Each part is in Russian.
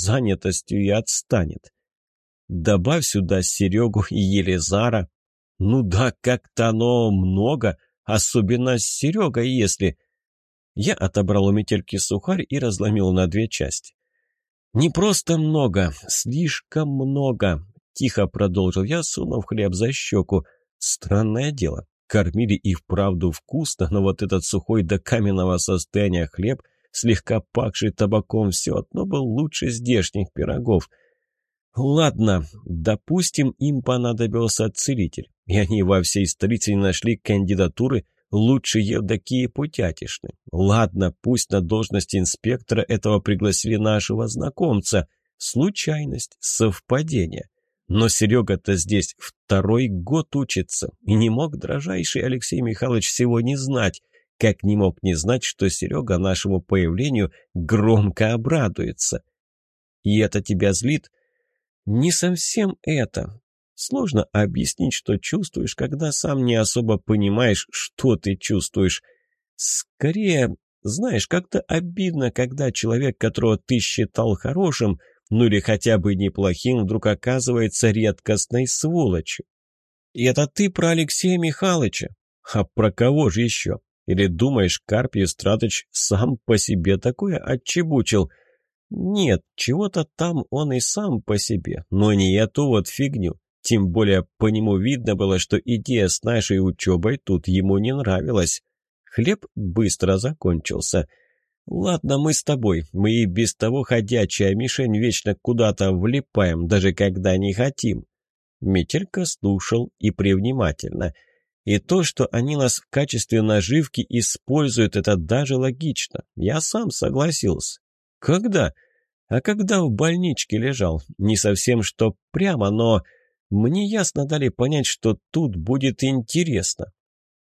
занятостью и отстанет. Добавь сюда Серегу и Елизара. Ну да, как-то оно много, особенно с Серегой, если... Я отобрал у метельки сухарь и разломил на две части. «Не просто много, слишком много», — тихо продолжил я, сунув хлеб за щеку. «Странное дело. Кормили и вправду вкусно, но вот этот сухой до каменного состояния хлеб, слегка пахший табаком, все одно был лучше здешних пирогов». Ладно, допустим, им понадобился целитель, и они во всей столице не нашли кандидатуры лучше Евдокии Путятишны. Ладно, пусть на должность инспектора этого пригласили нашего знакомца. Случайность, совпадение. Но Серега-то здесь второй год учится, и не мог дрожайший Алексей Михайлович всего не знать, как не мог не знать, что Серега нашему появлению громко обрадуется. И это тебя злит? Не совсем это. Сложно объяснить, что чувствуешь, когда сам не особо понимаешь, что ты чувствуешь. Скорее, знаешь, как-то обидно, когда человек, которого ты считал хорошим, ну или хотя бы неплохим, вдруг оказывается редкостной сволочью. И это ты про Алексея Михайловича? А про кого же еще? Или думаешь, Карпий Стратыч сам по себе такое отчебучил? Нет, чего-то там он и сам по себе, но не эту вот фигню. Тем более по нему видно было, что идея с нашей учебой тут ему не нравилась. Хлеб быстро закончился. «Ладно, мы с тобой. Мы и без того ходячая мишень вечно куда-то влипаем, даже когда не хотим». Метелька слушал и привнимательно. И то, что они нас в качестве наживки используют, это даже логично. Я сам согласился. Когда? А когда в больничке лежал. Не совсем что прямо, но мне ясно дали понять, что тут будет интересно.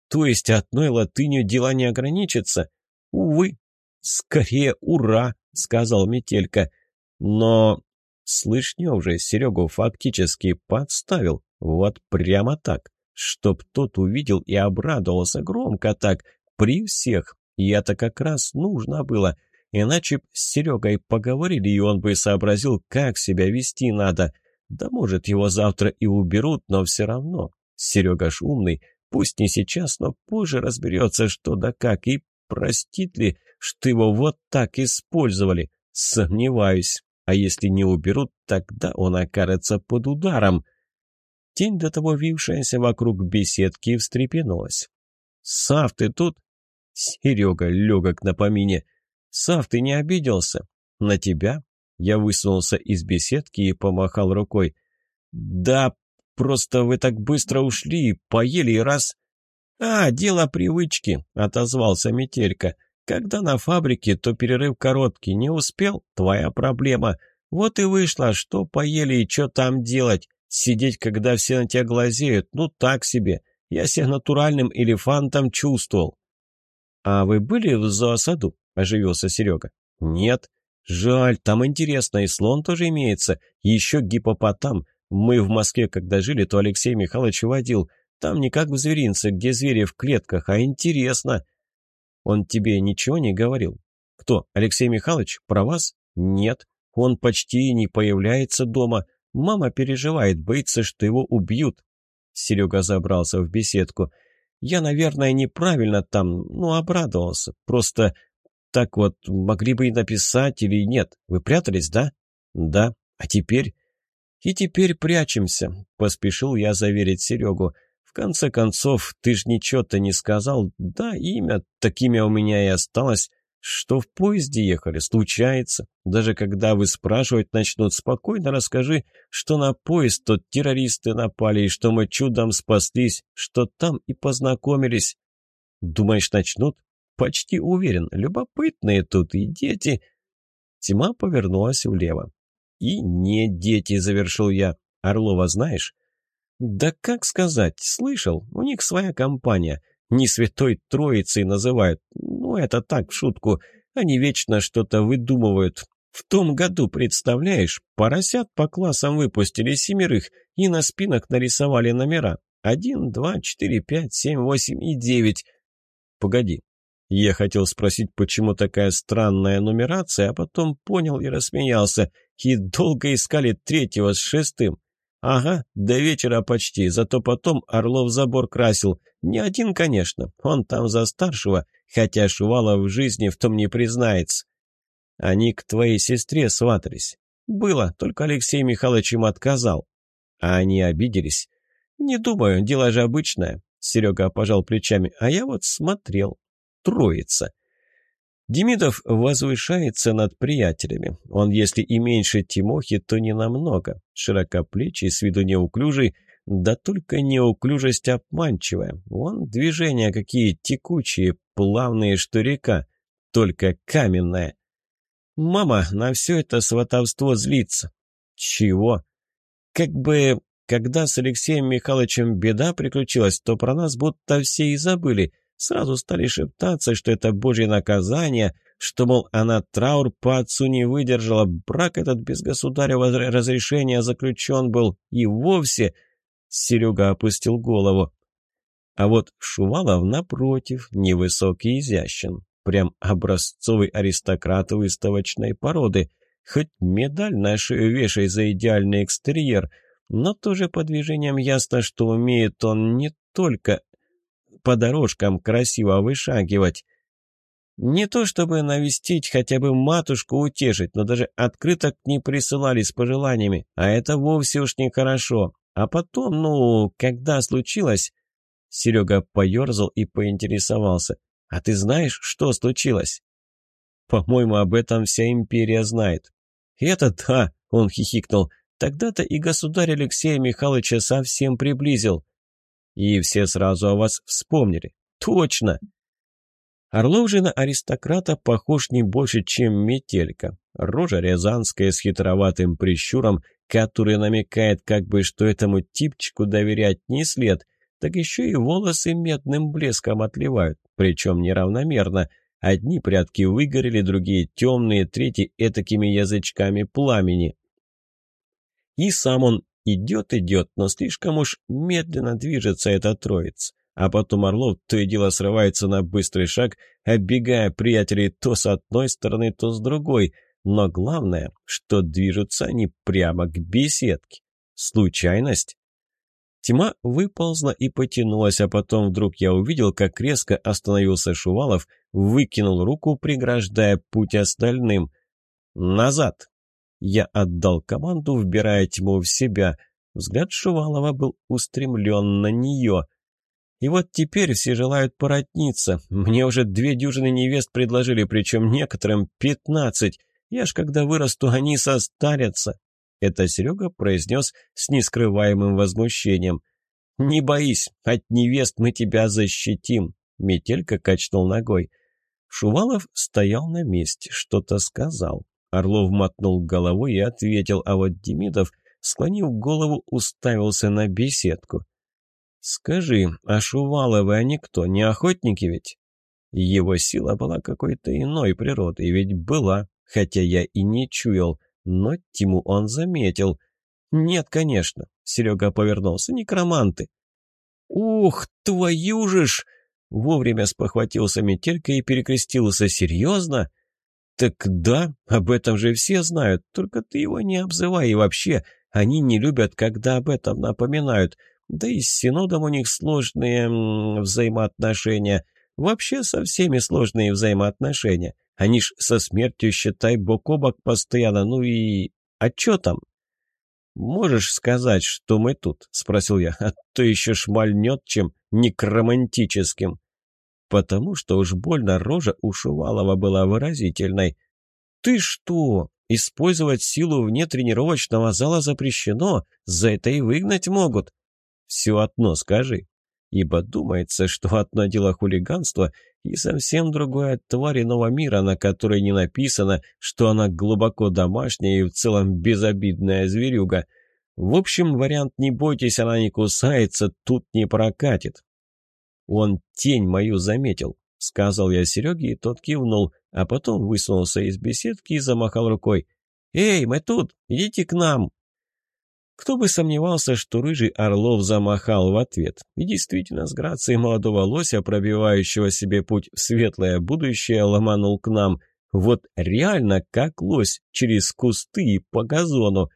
То есть одной латынью дела не ограничатся? Увы. Скорее, ура, сказал Метелька. Но, слышь, не уже Серегу фактически подставил. Вот прямо так. Чтоб тот увидел и обрадовался громко так, при всех. И это как раз нужно было. Иначе б с Серегой поговорили, и он бы сообразил, как себя вести надо. — да может, его завтра и уберут, но все равно. Серега ж умный, пусть не сейчас, но позже разберется, что да как, и простит ли, что его вот так использовали. Сомневаюсь. А если не уберут, тогда он окажется под ударом. Тень, до того вившаяся вокруг беседки, встрепенулась. «Сав, ты тут?» Серега легок на помине. «Сав, ты не обиделся?» «На тебя?» Я высунулся из беседки и помахал рукой. «Да, просто вы так быстро ушли, поели и раз...» «А, дело привычки», — отозвался Метелька. «Когда на фабрике, то перерыв короткий. Не успел? Твоя проблема. Вот и вышло, что поели и что там делать. Сидеть, когда все на тебя глазеют, ну так себе. Я себя натуральным элефантом чувствовал». «А вы были в зоосаду?» — оживился Серега. «Нет». «Жаль, там интересно, и слон тоже имеется, еще гипопотам. Мы в Москве, когда жили, то Алексей Михайлович водил. Там не как в зверинце, где звери в клетках, а интересно». «Он тебе ничего не говорил?» «Кто, Алексей Михайлович? Про вас?» «Нет, он почти не появляется дома. Мама переживает, боится, что его убьют». Серега забрался в беседку. «Я, наверное, неправильно там, ну, обрадовался. Просто так вот, могли бы и написать или нет. Вы прятались, да? Да. А теперь? И теперь прячемся, поспешил я заверить Серегу. В конце концов, ты ж ничего-то не сказал. Да, имя, такими у меня и осталось. Что в поезде ехали, случается. Даже когда вы спрашивать начнут, спокойно расскажи, что на поезд тот террористы напали, и что мы чудом спаслись, что там и познакомились. Думаешь, начнут? Почти уверен, любопытные тут и дети. Тьма повернулась влево. И не дети, завершил я. Орлова знаешь? Да как сказать, слышал, у них своя компания. Не святой троицей называют. Это так, в шутку. Они вечно что-то выдумывают. В том году, представляешь, поросят по классам выпустили семерых и на спинах нарисовали номера. Один, два, четыре, пять, семь, восемь и девять. Погоди, Я хотел спросить, почему такая странная нумерация, а потом понял и рассмеялся. И долго искали третьего с шестым. Ага, до вечера почти, зато потом Орлов забор красил. Не один, конечно, он там за старшего, хотя Шувалов в жизни в том не признается. Они к твоей сестре сватались. Было, только Алексей Михайлович им отказал. А они обиделись. Не думаю, дело же обычное. Серега пожал плечами, а я вот смотрел. Троица. Демидов возвышается над приятелями. Он, если и меньше Тимохи, то не намного. Широкоплечий, с виду неуклюжий, да только неуклюжесть обманчивая. Вон движения какие текучие, плавные, что река, только каменная. Мама на все это сватовство злится. Чего? Как бы, когда с Алексеем Михайловичем беда приключилась, то про нас будто все и забыли — Сразу стали шептаться, что это божье наказание, что, мол, она траур по отцу не выдержала, брак этот без государева разрешения заключен был, и вовсе... Серега опустил голову. А вот Шувалов, напротив, невысокий и изящен. Прям образцовый аристократ выставочной породы. Хоть медаль на шею вешай за идеальный экстерьер, но тоже по движениям ясно, что умеет он не только по дорожкам красиво вышагивать. Не то чтобы навестить, хотя бы матушку утешить, но даже открыток не присылали с пожеланиями, а это вовсе уж нехорошо. А потом, ну, когда случилось... Серега поерзал и поинтересовался. «А ты знаешь, что случилось?» «По-моему, об этом вся империя знает». «Это да!» — он хихикнул. «Тогда-то и государь Алексея Михайловича совсем приблизил. И все сразу о вас вспомнили. Точно! Орлов же на аристократа похож не больше, чем метелька. Рожа рязанская с хитроватым прищуром, который намекает как бы, что этому типчику доверять не след, так еще и волосы медным блеском отливают, причем неравномерно. Одни прятки выгорели, другие темные, третьи этакими язычками пламени. И сам он Идет-идет, но слишком уж медленно движется эта троица. А потом Орлов то и дело срывается на быстрый шаг, оббегая приятелей то с одной стороны, то с другой. Но главное, что движутся они прямо к беседке. Случайность? Тьма выползла и потянулась, а потом вдруг я увидел, как резко остановился Шувалов, выкинул руку, преграждая путь остальным. «Назад!» Я отдал команду, вбирая тьму в себя. Взгляд Шувалова был устремлен на нее. И вот теперь все желают породниться. Мне уже две дюжины невест предложили, причем некоторым пятнадцать. Я ж когда вырасту, они состарятся. Это Серега произнес с нескрываемым возмущением. «Не боись, от невест мы тебя защитим», — Метелька качнул ногой. Шувалов стоял на месте, что-то сказал. Орлов мотнул головой и ответил, а вот Демидов, склонив голову, уставился на беседку. «Скажи, а Шуваловы они кто, не охотники ведь?» Его сила была какой-то иной природы, ведь была, хотя я и не чуял, но Тиму он заметил. «Нет, конечно», — Серега повернулся, — «некроманты». «Ух, твою же ж!» Вовремя спохватился Метелька и перекрестился. «Серьезно?» «Так да, об этом же все знают, только ты его не обзывай и вообще, они не любят, когда об этом напоминают. Да и с Синодом у них сложные взаимоотношения. Вообще со всеми сложные взаимоотношения. Они ж со смертью, считай, бок о бок постоянно, ну и... А чё там?» «Можешь сказать, что мы тут?» — спросил я. «А то еще шмальнет, чем некромантическим» потому что уж больно рожа у Шувалова была выразительной. «Ты что? Использовать силу вне тренировочного зала запрещено, за это и выгнать могут». «Все одно скажи». Ибо думается, что одно дело хулиганство и совсем другое тварь иного мира, на которой не написано, что она глубоко домашняя и в целом безобидная зверюга. В общем, вариант «не бойтесь, она не кусается» тут не прокатит. «Он тень мою заметил», — сказал я Сереге, и тот кивнул, а потом высунулся из беседки и замахал рукой. «Эй, мы тут! Идите к нам!» Кто бы сомневался, что рыжий Орлов замахал в ответ. И действительно, с грацией молодого лося, пробивающего себе путь в светлое будущее, ломанул к нам. Вот реально как лось, через кусты и по газону.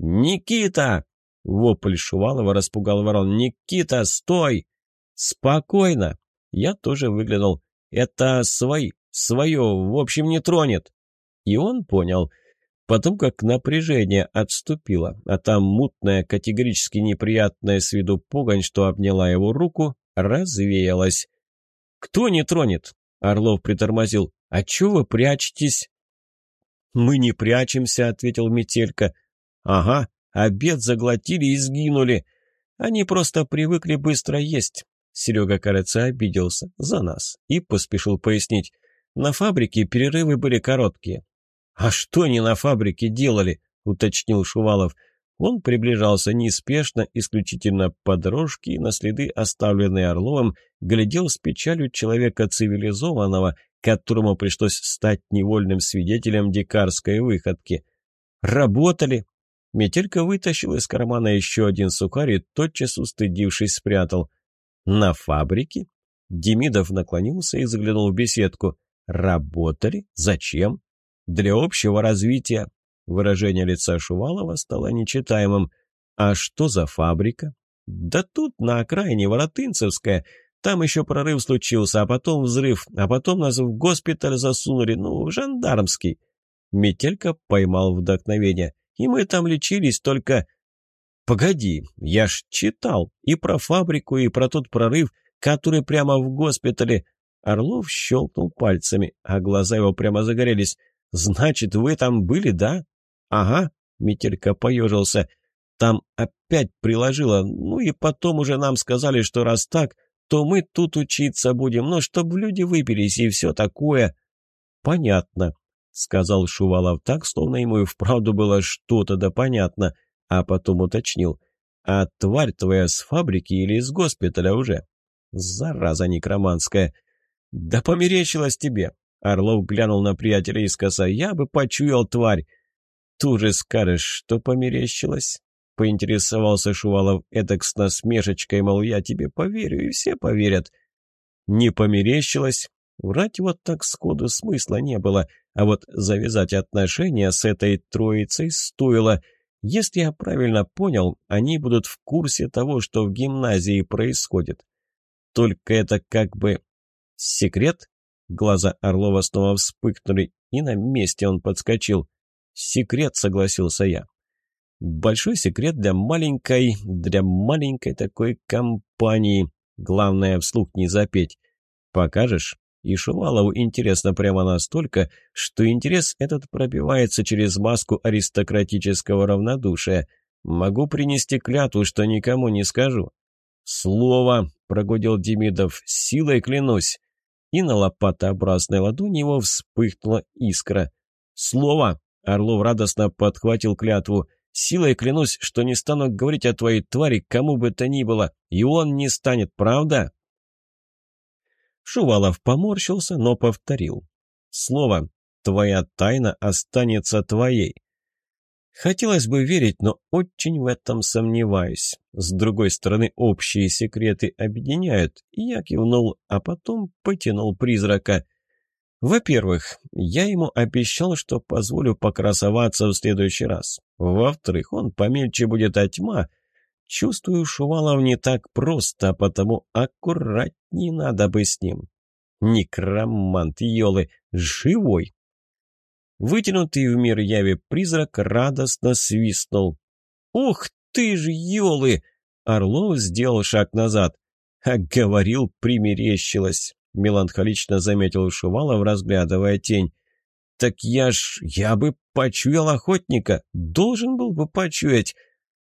«Никита!» — вопль Шувалова распугал ворон. «Никита, стой!» «Спокойно!» Я тоже выглянул. «Это свои, свое, в общем, не тронет!» И он понял — Потом как напряжение отступило, а там мутная, категорически неприятная с виду погонь, что обняла его руку, развеялась. «Кто не тронет?» — Орлов притормозил. «А чего вы прячетесь?» «Мы не прячемся», — ответил Метелька. «Ага, обед заглотили и сгинули. Они просто привыкли быстро есть». Серега, кажется, обиделся за нас и поспешил пояснить. На фабрике перерывы были короткие. «А что они на фабрике делали?» — уточнил Шувалов. Он приближался неспешно, исключительно по дорожке, и на следы, оставленные Орловым, глядел с печалью человека цивилизованного, которому пришлось стать невольным свидетелем дикарской выходки. «Работали!» Метелька вытащил из кармана еще один сухарь и, тотчас устыдившись, спрятал. «На фабрике?» Демидов наклонился и заглянул в беседку. «Работали? Зачем?» Для общего развития. Выражение лица Шувалова стало нечитаемым. А что за фабрика? Да тут, на окраине, Воротынцевская. Там еще прорыв случился, а потом взрыв, а потом нас в госпиталь засунули, ну, в жандармский. Метелька поймал вдохновение. И мы там лечились, только... Погоди, я ж читал и про фабрику, и про тот прорыв, который прямо в госпитале. Орлов щелкнул пальцами, а глаза его прямо загорелись. «Значит, вы там были, да?» «Ага», — Метелька поежился. «Там опять приложило. Ну и потом уже нам сказали, что раз так, то мы тут учиться будем, ну, чтобы люди выпились и все такое». «Понятно», — сказал Шувалов так, словно ему и вправду было что-то да понятно, а потом уточнил. «А тварь твоя с фабрики или из госпиталя уже?» «Зараза некроманская!» «Да померещилась тебе!» Орлов глянул на приятеля искоса. «Я бы почуял тварь!» «Туже скажешь, что померещилось?» Поинтересовался Шувалов эдак с насмешечкой, мол, я тебе поверю, и все поверят. Не померещилось. Врать вот так сходу смысла не было, а вот завязать отношения с этой троицей стоило. Если я правильно понял, они будут в курсе того, что в гимназии происходит. Только это как бы секрет? Глаза Орлова снова вспыхнули, и на месте он подскочил. «Секрет», — согласился я. «Большой секрет для маленькой, для маленькой такой компании. Главное, вслух не запеть. Покажешь?» И Шувалову интересно прямо настолько, что интерес этот пробивается через маску аристократического равнодушия. Могу принести клятву, что никому не скажу. «Слово!» — прогудел Демидов. «Силой клянусь!» И на лопатообразной ладони его вспыхнула искра. «Слово!» — Орлов радостно подхватил клятву. «Силой клянусь, что не стану говорить о твоей твари кому бы то ни было, и он не станет, правда?» Шувалов поморщился, но повторил. «Слово, твоя тайна останется твоей. Хотелось бы верить, но очень в этом сомневаюсь. С другой стороны, общие секреты объединяют. Я кивнул, а потом потянул призрака. Во-первых, я ему обещал, что позволю покрасоваться в следующий раз. Во-вторых, он помельче будет, а тьма... Чувствую, Шувалов не так просто, а потому аккуратнее надо бы с ним. Некромант, елы, живой, Вытянутый в мир яви призрак радостно свистнул. «Ух ты ж, елы!» Орлов сделал шаг назад. «А говорил, примерещилось», — меланхолично заметил Шувалов, разглядывая тень. «Так я ж... я бы почуял охотника. Должен был бы почуять».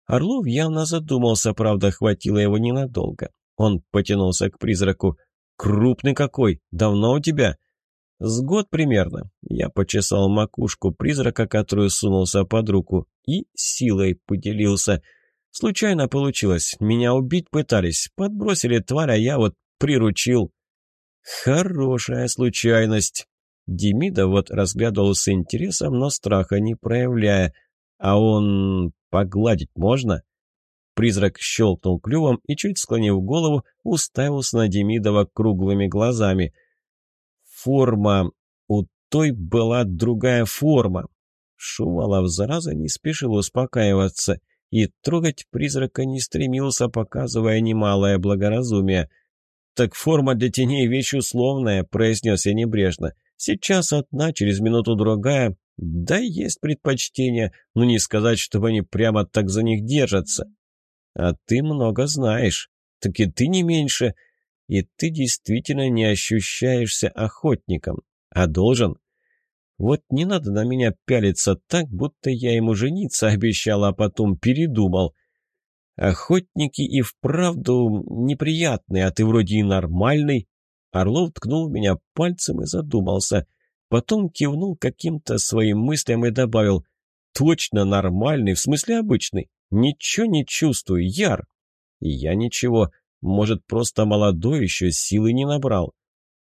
Орлов явно задумался, правда, хватило его ненадолго. Он потянулся к призраку. «Крупный какой! Давно у тебя?» «С год примерно». Я почесал макушку призрака, которую сунулся под руку, и силой поделился. Случайно получилось. Меня убить пытались. Подбросили тварь, а я вот приручил. Хорошая случайность. Демида вот разглядывал с интересом, но страха не проявляя. «А он... погладить можно?» Призрак щелкнул клювом и, чуть склонив голову, уставился на Демидова круглыми глазами. «Форма... у той была другая форма». Шувалов, зараза, не спешил успокаиваться и трогать призрака не стремился, показывая немалое благоразумие. «Так форма для теней вещь условная», — произнес я небрежно. «Сейчас одна, через минуту другая. Да, есть предпочтение, но не сказать, чтобы они прямо так за них держатся». А ты много знаешь. Так и ты не меньше. И ты действительно не ощущаешься охотником. А должен. Вот не надо на меня пялиться так, будто я ему жениться обещал, а потом передумал. Охотники и вправду неприятные, а ты вроде и нормальный. Орлов ткнул меня пальцем и задумался. Потом кивнул каким-то своим мыслям и добавил «Точно нормальный, в смысле обычный». Ничего не чувствую, Яр. И я ничего. Может, просто молодой еще, силы не набрал.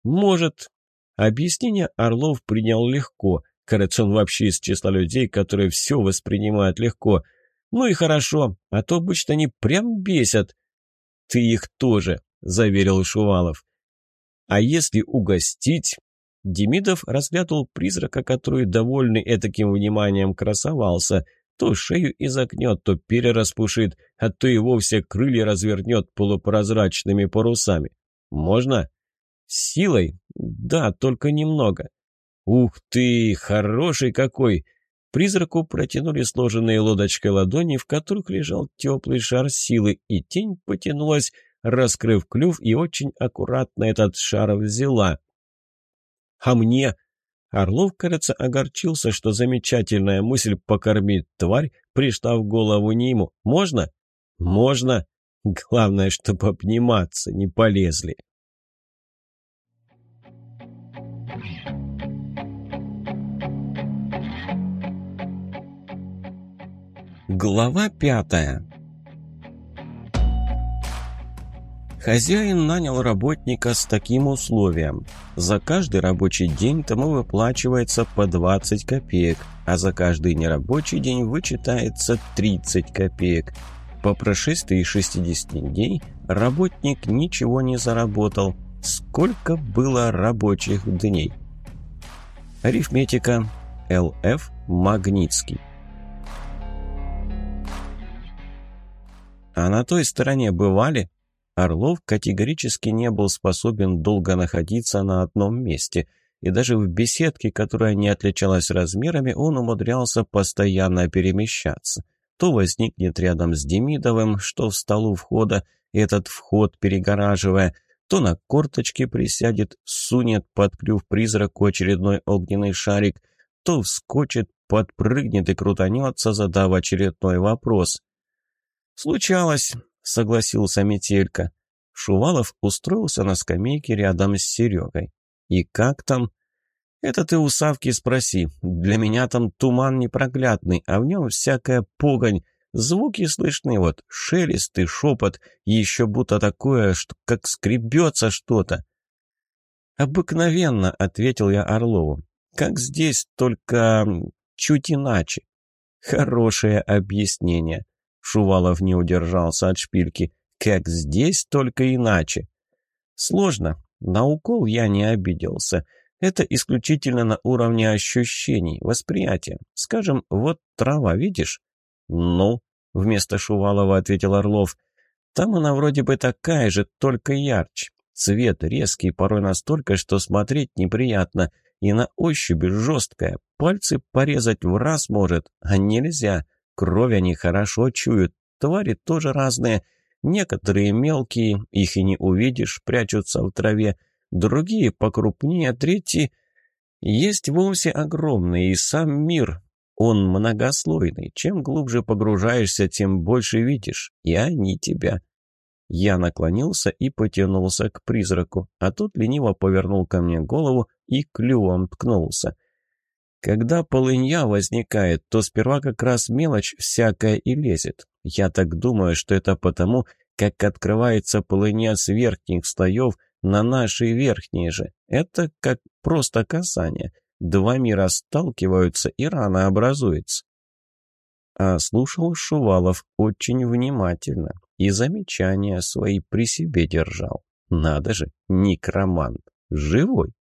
Может. Объяснение Орлов принял легко. Кажется, вообще из числа людей, которые все воспринимают легко. Ну и хорошо, а то обычно они прям бесят. Ты их тоже, заверил Шувалов. А если угостить? Демидов разглядывал призрака, который, довольный этаким вниманием, красовался – то шею изогнет, то перераспушит, а то и вовсе крылья развернет полупрозрачными парусами. Можно? Силой? Да, только немного. Ух ты, хороший какой! Призраку протянули сложенные лодочкой ладони, в которых лежал теплый шар силы, и тень потянулась, раскрыв клюв, и очень аккуратно этот шар взяла. «А мне?» Орлов, кажется, огорчился, что замечательная мысль покормить тварь пришла в голову не ему. «Можно?» «Можно. Главное, чтобы обниматься не полезли». Глава пятая Хозяин нанял работника с таким условием. За каждый рабочий день тому выплачивается по 20 копеек, а за каждый нерабочий день вычитается 30 копеек. По прошествии 60 дней работник ничего не заработал. Сколько было рабочих дней? Арифметика. ЛФ Магнитский. А на той стороне бывали? Орлов категорически не был способен долго находиться на одном месте, и даже в беседке, которая не отличалась размерами, он умудрялся постоянно перемещаться. То возникнет рядом с Демидовым, что встал у входа, этот вход перегораживая, то на корточке присядет, сунет под клюв призраку очередной огненный шарик, то вскочит, подпрыгнет и крутанется, задав очередной вопрос. Случалось, — согласился Метелька. Шувалов устроился на скамейке рядом с Серегой. «И как там?» «Это ты у Савки спроси. Для меня там туман непроглядный, а в нем всякая погонь. Звуки слышны, вот шелест и шепот, еще будто такое, что как скребется что-то». «Обыкновенно», — ответил я Орлову. «Как здесь, только чуть иначе». «Хорошее объяснение. Шувалов не удержался от шпильки. «Как здесь, только иначе». «Сложно. На укол я не обиделся. Это исключительно на уровне ощущений, восприятия. Скажем, вот трава, видишь?» «Ну?» — вместо Шувалова ответил Орлов. «Там она вроде бы такая же, только ярче. Цвет резкий, порой настолько, что смотреть неприятно. И на ощупь жесткая. Пальцы порезать в раз может, а нельзя. Кровь они хорошо чуют. Твари тоже разные. Некоторые мелкие, их и не увидишь, прячутся в траве. Другие покрупнее, третьи... Есть вовсе огромные, и сам мир. Он многослойный. Чем глубже погружаешься, тем больше видишь. И они тебя. Я наклонился и потянулся к призраку, а тот лениво повернул ко мне голову и клювом ткнулся. Когда полынья возникает, то сперва как раз мелочь всякая и лезет. Я так думаю, что это потому, как открывается полынья с верхних слоев на наши верхние же. Это как просто касание. Два мира сталкиваются, и рана образуется. а слушал Шувалов очень внимательно и замечания свои при себе держал. Надо же, некромант, живой.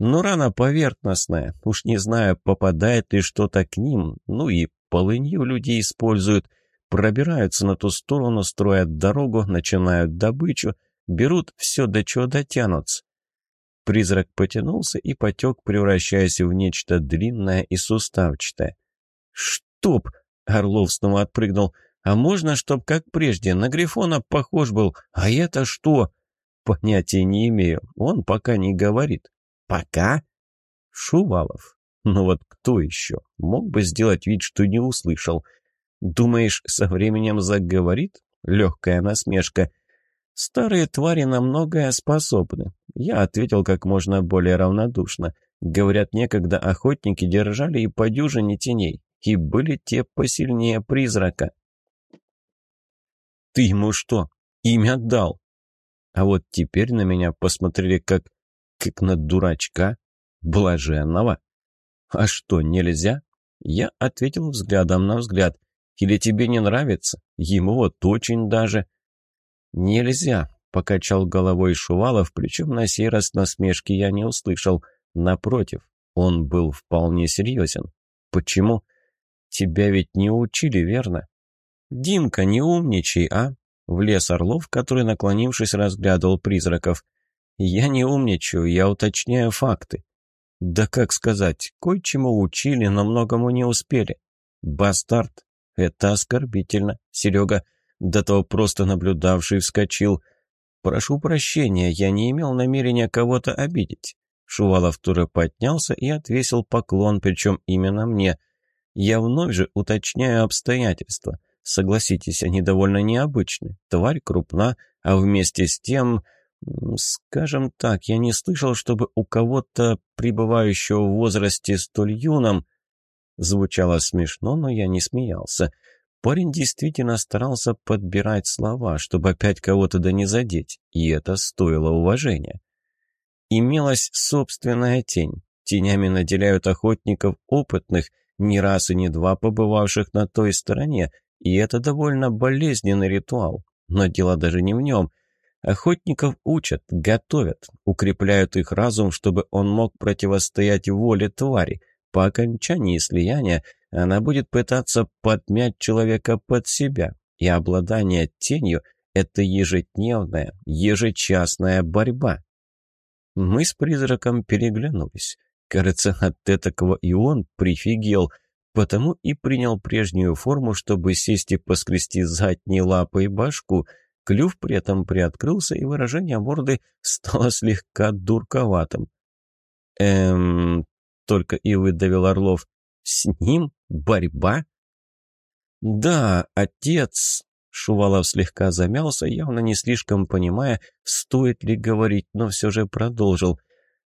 Но рана поверхностная, уж не знаю, попадает ли что-то к ним, ну и полынью люди используют, пробираются на ту сторону, строят дорогу, начинают добычу, берут все, до чего дотянутся. Призрак потянулся и потек, превращаясь в нечто длинное и суставчатое. «Чтоб!» — Орлов снова отпрыгнул. «А можно, чтоб, как прежде, на Грифона похож был? А это что?» «Понятия не имею. Он пока не говорит». «Пока?» «Шувалов. Ну вот кто еще? Мог бы сделать вид, что не услышал. Думаешь, со временем заговорит?» Легкая насмешка. «Старые твари на многое способны». Я ответил как можно более равнодушно. Говорят, некогда охотники держали и по дюжине теней, и были те посильнее призрака. «Ты ему что, имя дал?» А вот теперь на меня посмотрели как... как на дурачка, блаженного. «А что, нельзя?» Я ответил взглядом на взгляд. «Или тебе не нравится? Ему вот очень даже...» «Нельзя», — покачал головой Шувалов, причем на сей раз насмешки я не услышал. Напротив, он был вполне серьезен. «Почему?» «Тебя ведь не учили, верно?» «Димка, не умничай, а?» Влез Орлов, который, наклонившись, разглядывал призраков. «Я не умничаю, я уточняю факты». «Да как сказать, кое-чему учили, но многому не успели». «Бастард, это оскорбительно, Серега» до того просто наблюдавший вскочил. «Прошу прощения, я не имел намерения кого-то обидеть». Шувалов тоже поднялся и отвесил поклон, причем именно мне. «Я вновь же уточняю обстоятельства. Согласитесь, они довольно необычны. Тварь крупна, а вместе с тем...» Скажем так, я не слышал, чтобы у кого-то, пребывающего в возрасте столь юном... Звучало смешно, но я не смеялся. Парень действительно старался подбирать слова, чтобы опять кого-то да не задеть, и это стоило уважения. Имелась собственная тень. Тенями наделяют охотников опытных, не раз и не два побывавших на той стороне, и это довольно болезненный ритуал. Но дело даже не в нем. Охотников учат, готовят, укрепляют их разум, чтобы он мог противостоять воле твари. По окончании слияния она будет пытаться подмять человека под себя, и обладание тенью – это ежедневная, ежечасная борьба. Мы с призраком переглянулись. Кажется, от этакого и он прифигел, потому и принял прежнюю форму, чтобы сесть и поскрести задней лапой башку. Клюв при этом приоткрылся, и выражение морды стало слегка дурковатым. «Эм...» — только и выдавил Орлов. «С ним борьба?» «Да, отец...» Шувалов слегка замялся, явно не слишком понимая, стоит ли говорить, но все же продолжил.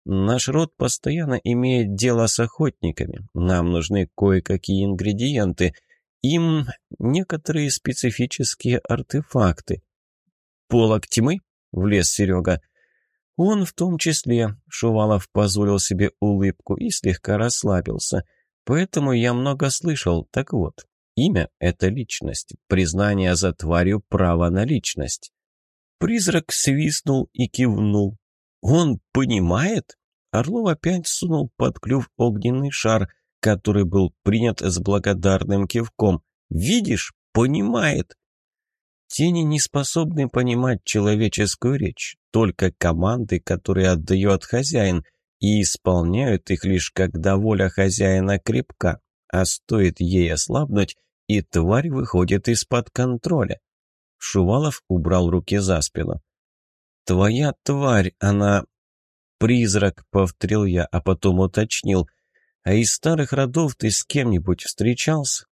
«Наш род постоянно имеет дело с охотниками. Нам нужны кое-какие ингредиенты. Им некоторые специфические артефакты». «Полок тьмы?» — влез Серега. «Он в том числе», — Шувалов позволил себе улыбку и слегка расслабился. «Поэтому я много слышал. Так вот, Имя — это личность, признание за тварью права на личность. Призрак свистнул и кивнул. «Он понимает?» Орлов опять сунул под клюв огненный шар, который был принят с благодарным кивком. «Видишь? Понимает!» Тени не способны понимать человеческую речь, только команды, которые отдает хозяин, и исполняют их лишь когда воля хозяина крепка а стоит ей ослабнуть, и тварь выходит из-под контроля. Шувалов убрал руки за спину. «Твоя тварь, она...» «Призрак», — повторил я, а потом уточнил. «А из старых родов ты с кем-нибудь встречался?»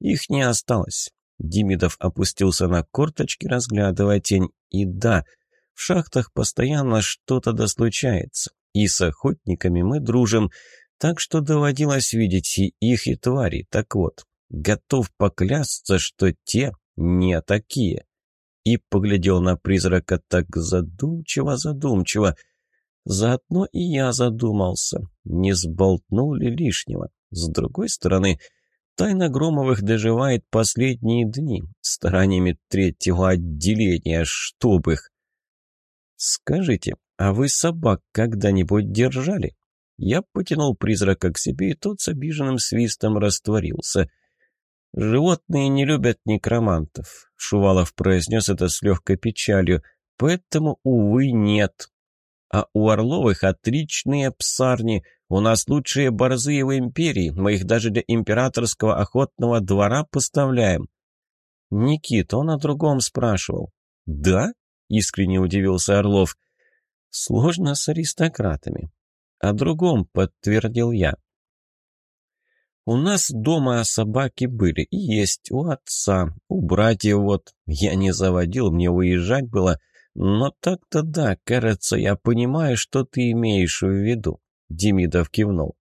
«Их не осталось». Демидов опустился на корточки, разглядывая тень. «И да, в шахтах постоянно что-то да случается. И с охотниками мы дружим, так что доводилось видеть и их, и твари. Так вот, готов поклясться, что те не такие. И поглядел на призрака так задумчиво-задумчиво. Заодно и я задумался, не сболтнул ли лишнего. С другой стороны, Тайна Громовых доживает последние дни стараниями третьего отделения, чтоб их. Скажите, а вы собак когда-нибудь держали? Я потянул призрака к себе, и тот с обиженным свистом растворился. «Животные не любят некромантов», — Шувалов произнес это с легкой печалью, «поэтому, увы, нет. А у Орловых отличные псарни, у нас лучшие борзые в империи, мы их даже для императорского охотного двора поставляем». Никит, он о другом спрашивал. «Да?» — искренне удивился Орлов. «Сложно с аристократами». «О другом», — подтвердил я. У нас дома собаки были и есть у отца, у братьев вот. Я не заводил, мне уезжать было. Но так-то да, кажется, я понимаю, что ты имеешь в виду. Демидов кивнул.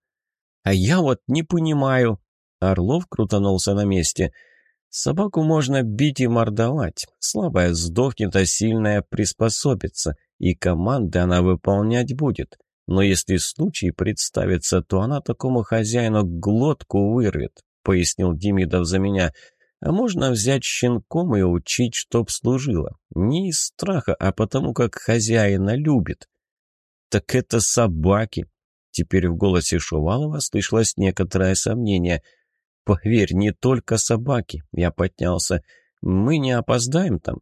А я вот не понимаю. Орлов крутанулся на месте. Собаку можно бить и мордовать. Слабая сдохнет, а сильная приспособится. И команды она выполнять будет но если случай представится, то она такому хозяину глотку вырвет», — пояснил Демидов за меня. «А можно взять щенком и учить, чтоб служило. Не из страха, а потому как хозяина любит». «Так это собаки!» Теперь в голосе Шувалова слышалось некоторое сомнение. «Поверь, не только собаки!» Я поднялся. «Мы не опоздаем там?»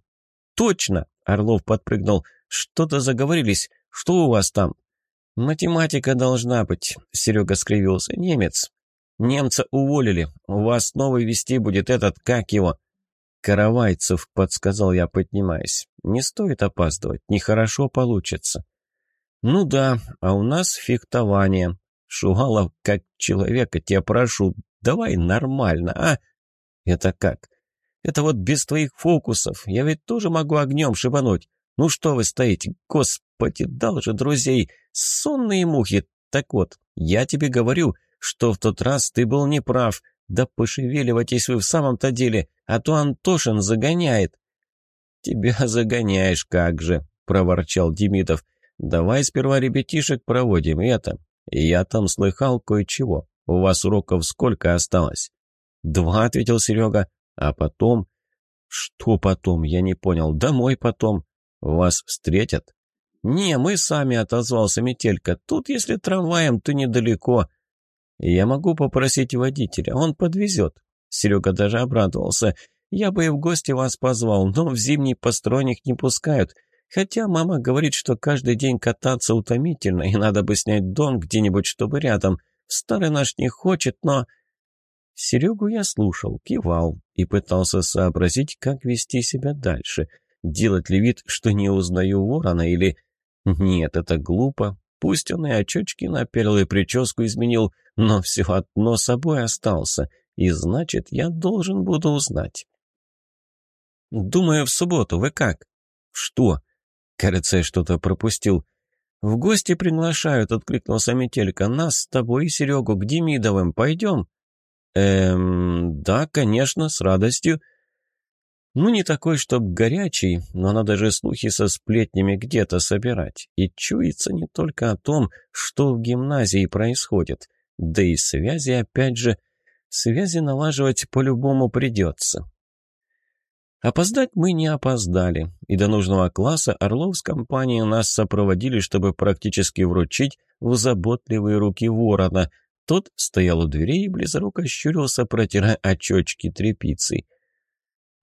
«Точно!» — Орлов подпрыгнул. «Что-то заговорились. Что у вас там?» «Математика должна быть», — Серега скривился. «Немец. Немца уволили. У вас новый вести будет этот, как его?» «Каравайцев», — подсказал я, поднимаясь. «Не стоит опаздывать, нехорошо получится». «Ну да, а у нас фехтование. Шувалов, как человека, тебя прошу, давай нормально, а?» «Это как?» «Это вот без твоих фокусов. Я ведь тоже могу огнем шибануть. Ну что вы стоите? Господи, дал же друзей. Сонные мухи. Так вот, я тебе говорю, что в тот раз ты был неправ. Да пошевеливайтесь вы в самом-то деле, а то Антошин загоняет. Тебя загоняешь как же, проворчал Демидов. Давай сперва ребятишек проводим, это. Я там слыхал кое-чего. У вас уроков сколько осталось? Два, ответил Серега. А потом... Что потом? Я не понял. Домой потом. «Вас встретят?» «Не, мы сами», — отозвался Метелька. «Тут, если трамваем, то недалеко». «Я могу попросить водителя, он подвезет». Серега даже обрадовался. «Я бы и в гости вас позвал, но в зимний построенник не пускают. Хотя мама говорит, что каждый день кататься утомительно, и надо бы снять дом где-нибудь, чтобы рядом. Старый наш не хочет, но...» Серегу я слушал, кивал и пытался сообразить, как вести себя дальше — Делать ли вид, что не узнаю ворона, или... Нет, это глупо. Пусть он и очечки наперил, и прическу изменил, но все одно собой остался, и значит, я должен буду узнать. «Думаю, в субботу. Вы как?» «Что?» Я что-то пропустил. «В гости приглашают», — откликнулся Метелька. «Нас с тобой и Серегу к Демидовым. Пойдем?» «Эм, да, конечно, с радостью». Ну, не такой, чтоб горячий, но надо же слухи со сплетнями где-то собирать. И чуется не только о том, что в гимназии происходит. Да и связи, опять же, связи налаживать по-любому придется. Опоздать мы не опоздали, и до нужного класса Орлов с компанией нас сопроводили, чтобы практически вручить в заботливые руки ворона. Тот стоял у дверей и близоруко щурился, протирая очечки тряпицей.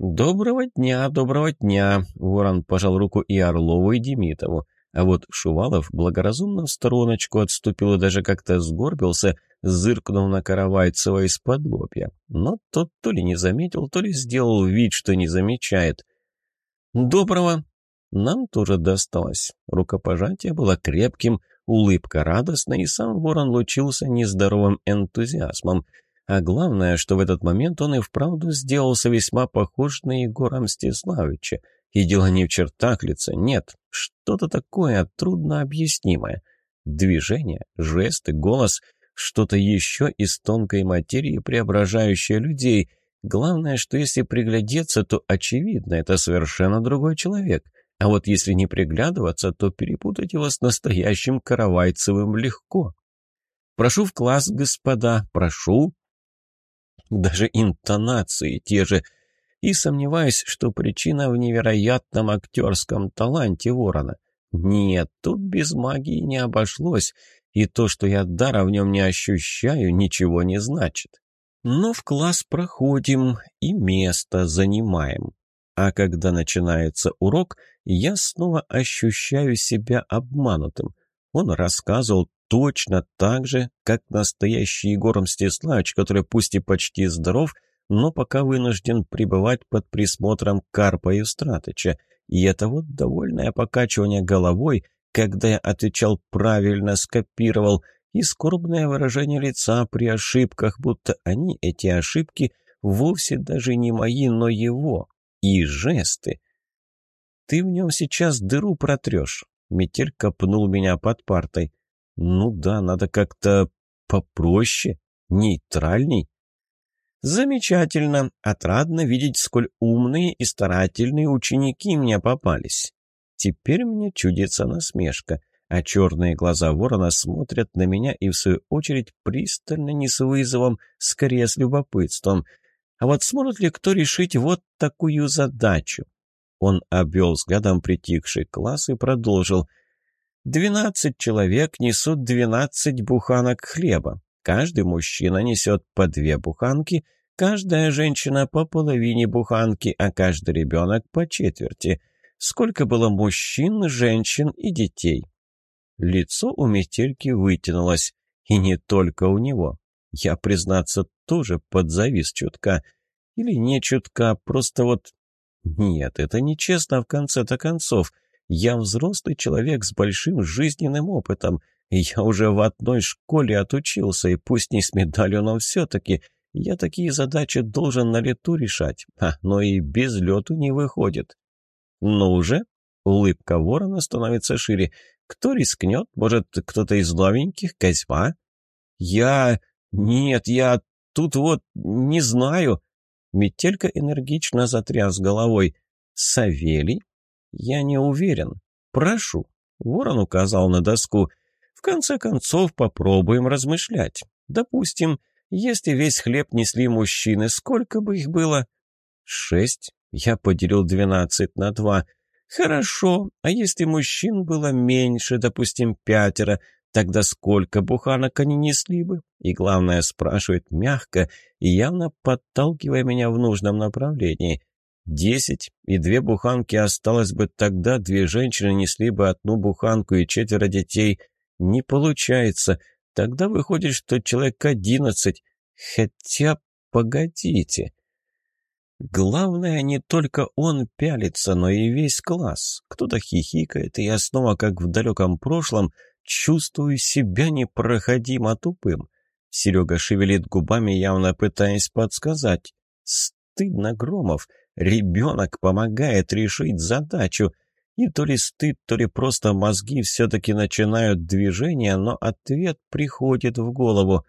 «Доброго дня, доброго дня!» Ворон пожал руку и Орлову, и Демитову. А вот Шувалов благоразумно в стороночку отступил и даже как-то сгорбился, зыркнув на Каравайцева из-под лобья. Но тот то ли не заметил, то ли сделал вид, что не замечает. «Доброго!» Нам тоже досталось. Рукопожатие было крепким, улыбка радостная, и сам ворон лучился нездоровым энтузиазмом – а главное, что в этот момент он и вправду сделался весьма похож на Егора Мстиславича. И дело не в чертах лица, нет, что-то такое трудно объяснимое. Движение, жесты, голос, что-то еще из тонкой материи, преображающее людей. Главное, что если приглядеться, то очевидно, это совершенно другой человек. А вот если не приглядываться, то перепутать его с настоящим Каравайцевым легко. «Прошу в класс, господа, прошу!» Даже интонации те же. И сомневаюсь, что причина в невероятном актерском таланте Ворона. Нет, тут без магии не обошлось, и то, что я дара в нем не ощущаю, ничего не значит. Но в класс проходим и место занимаем. А когда начинается урок, я снова ощущаю себя обманутым. Он рассказывал точно так же, как настоящий Егор Мстиславич, который пусть и почти здоров, но пока вынужден пребывать под присмотром Карпа Евстратыча. И это вот довольное покачивание головой, когда я отвечал правильно, скопировал, и скорбное выражение лица при ошибках, будто они, эти ошибки, вовсе даже не мои, но его. И жесты. «Ты в нем сейчас дыру протрешь», — метель копнул меня под партой. «Ну да, надо как-то попроще, нейтральней». «Замечательно. Отрадно видеть, сколь умные и старательные ученики мне попались. Теперь мне чудится насмешка, а черные глаза ворона смотрят на меня и, в свою очередь, пристально, не с вызовом, скорее с любопытством. А вот сможет ли кто решить вот такую задачу? Он обвел взглядом притихший класс и продолжил. «Двенадцать человек несут двенадцать буханок хлеба. Каждый мужчина несет по две буханки, каждая женщина по половине буханки, а каждый ребенок по четверти» сколько было мужчин, женщин и детей. Лицо у метельки вытянулось, и не только у него. Я, признаться, тоже подзавис чутка. Или не чутка, просто вот... Нет, это нечестно в конце-то концов. Я взрослый человек с большим жизненным опытом. Я уже в одной школе отучился, и пусть не с медалью, но все-таки я такие задачи должен на лету решать. А, но и без лету не выходит. Но уже улыбка ворона становится шире. Кто рискнет? Может, кто-то из новеньких? Козьма? Я... Нет, я тут вот не знаю. Метелька энергично затряс головой. Савелий? Я не уверен. Прошу. Ворон указал на доску. В конце концов, попробуем размышлять. Допустим, если весь хлеб несли мужчины, сколько бы их было? Шесть. Я поделил двенадцать на два. Хорошо, а если мужчин было меньше, допустим, пятеро, тогда сколько буханок они несли бы? И главное, спрашивает мягко и явно подталкивая меня в нужном направлении. Десять, и две буханки осталось бы тогда, две женщины несли бы одну буханку и четверо детей. Не получается. Тогда выходит, что человек одиннадцать. Хотя, погодите. Главное, не только он пялится, но и весь класс. Кто-то хихикает, и я снова, как в далеком прошлом, чувствую себя непроходимо тупым. Серега шевелит губами, явно пытаясь подсказать. Стыдно, Громов. Ребенок помогает решить задачу. И то ли стыд, то ли просто мозги все-таки начинают движение, но ответ приходит в голову.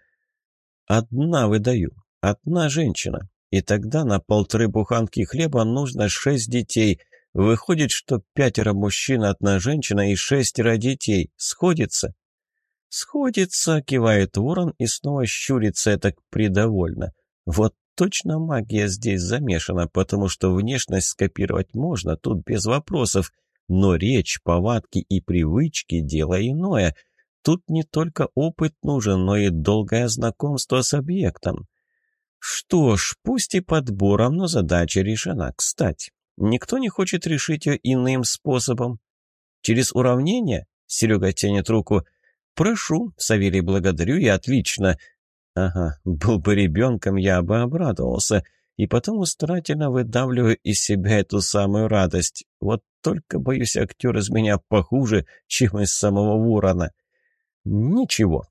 Одна выдаю. Одна женщина. И тогда на полторы буханки хлеба нужно шесть детей. Выходит, что пятеро мужчин, одна женщина и шестеро детей. Сходится? Сходится, кивает ворон и снова щурится так придовольно. Вот точно магия здесь замешана, потому что внешность скопировать можно, тут без вопросов. Но речь, повадки и привычки – дело иное. Тут не только опыт нужен, но и долгое знакомство с объектом. Что ж, пусть и подбором, но задача решена. Кстати, никто не хочет решить ее иным способом. Через уравнение? Серега тянет руку. Прошу, Савелий, благодарю и отлично. Ага, был бы ребенком, я бы обрадовался. И потом старательно выдавливаю из себя эту самую радость. Вот только, боюсь, актер из меня похуже, чем из самого ворона. Ничего,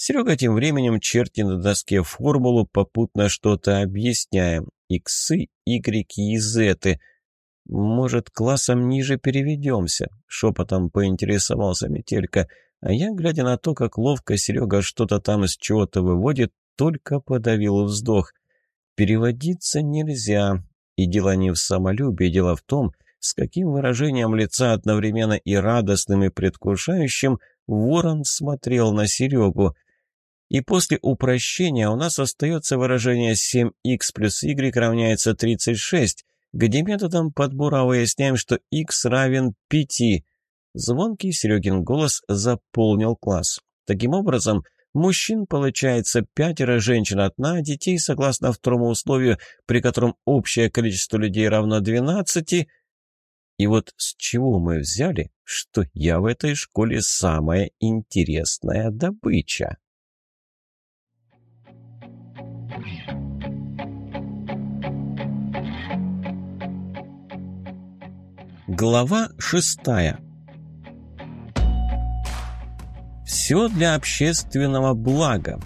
Серега тем временем черти на доске формулу, попутно что-то объясняя. Иксы, игреки и зеты. Может, классом ниже переведемся? Шепотом поинтересовался Метелька. А я, глядя на то, как ловко Серега что-то там из чего-то выводит, только подавил вздох. Переводиться нельзя. И дело не в самолюбии, дело в том, с каким выражением лица одновременно и радостным, и предвкушающим Ворон смотрел на Серегу. И после упрощения у нас остается выражение 7х плюс y равняется 36, где методом подбора выясняем, что x равен 5. Звонкий Серегин голос заполнил класс. Таким образом, мужчин получается пятеро, женщин одна, детей, согласно второму условию, при котором общее количество людей равно 12. И вот с чего мы взяли, что я в этой школе самая интересная добыча? Глава шестая Все для общественного блага.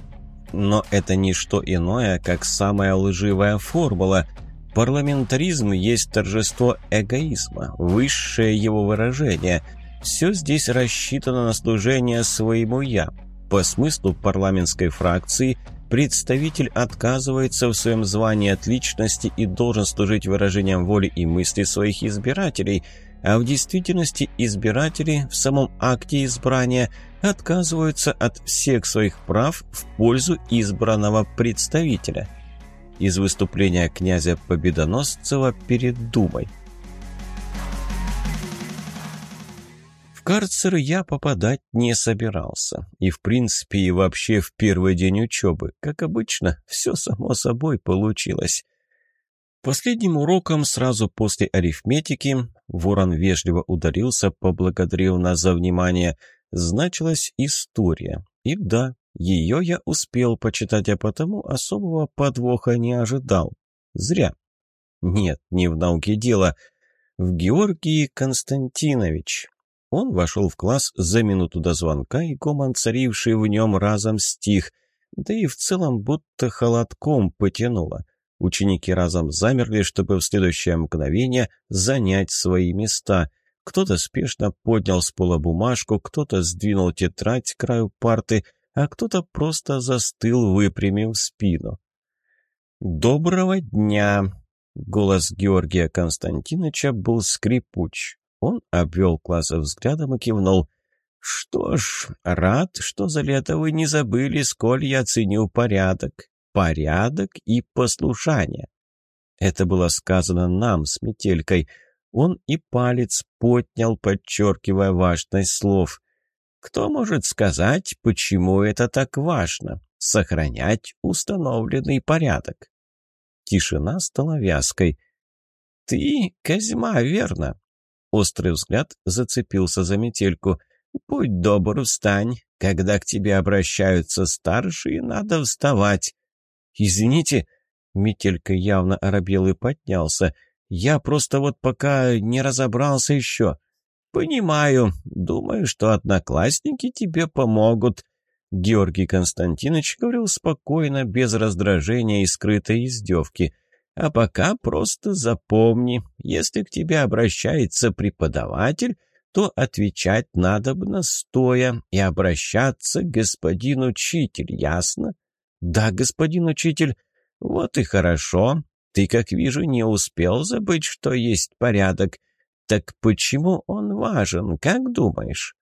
Но это не что иное, как самая лживая формула. Парламентаризм есть торжество эгоизма, высшее его выражение. Все здесь рассчитано на служение своему «я». По смыслу парламентской фракции – Представитель отказывается в своем звании от личности и должен служить выражением воли и мысли своих избирателей, а в действительности избиратели в самом акте избрания отказываются от всех своих прав в пользу избранного представителя. Из выступления князя Победоносцева перед Думой – В карцер я попадать не собирался. И, в принципе, и вообще в первый день учебы. Как обычно, все само собой получилось. Последним уроком сразу после арифметики Ворон вежливо ударился, поблагодарив нас за внимание. Значилась история. И да, ее я успел почитать, а потому особого подвоха не ожидал. Зря. Нет, не в науке дело. В Георгии Константинович. Он вошел в класс за минуту до звонка, и гомон, царивший в нем, разом стих, да и в целом будто холодком потянуло. Ученики разом замерли, чтобы в следующее мгновение занять свои места. Кто-то спешно поднял с пола бумажку, кто-то сдвинул тетрадь к краю парты, а кто-то просто застыл, выпрямив спину. «Доброго дня!» Голос Георгия Константиновича был скрипуч. Он обвел класса взглядом и кивнул. «Что ж, рад, что за лето вы не забыли, сколь я ценю порядок. Порядок и послушание». Это было сказано нам с метелькой. Он и палец поднял, подчеркивая важность слов. Кто может сказать, почему это так важно? Сохранять установленный порядок. Тишина стала вязкой. «Ты, Козьма, верно?» Острый взгляд зацепился за метельку. «Будь добр, встань. Когда к тебе обращаются старшие, надо вставать». «Извините», — метелька явно оробел и поднялся. «Я просто вот пока не разобрался еще». «Понимаю. Думаю, что одноклассники тебе помогут». Георгий Константинович говорил спокойно, без раздражения и скрытой издевки. А пока просто запомни, если к тебе обращается преподаватель, то отвечать надобно стоя и обращаться к господин учитель, ясно? Да, господин учитель. Вот и хорошо. Ты, как вижу, не успел забыть, что есть порядок. Так почему он важен, как думаешь?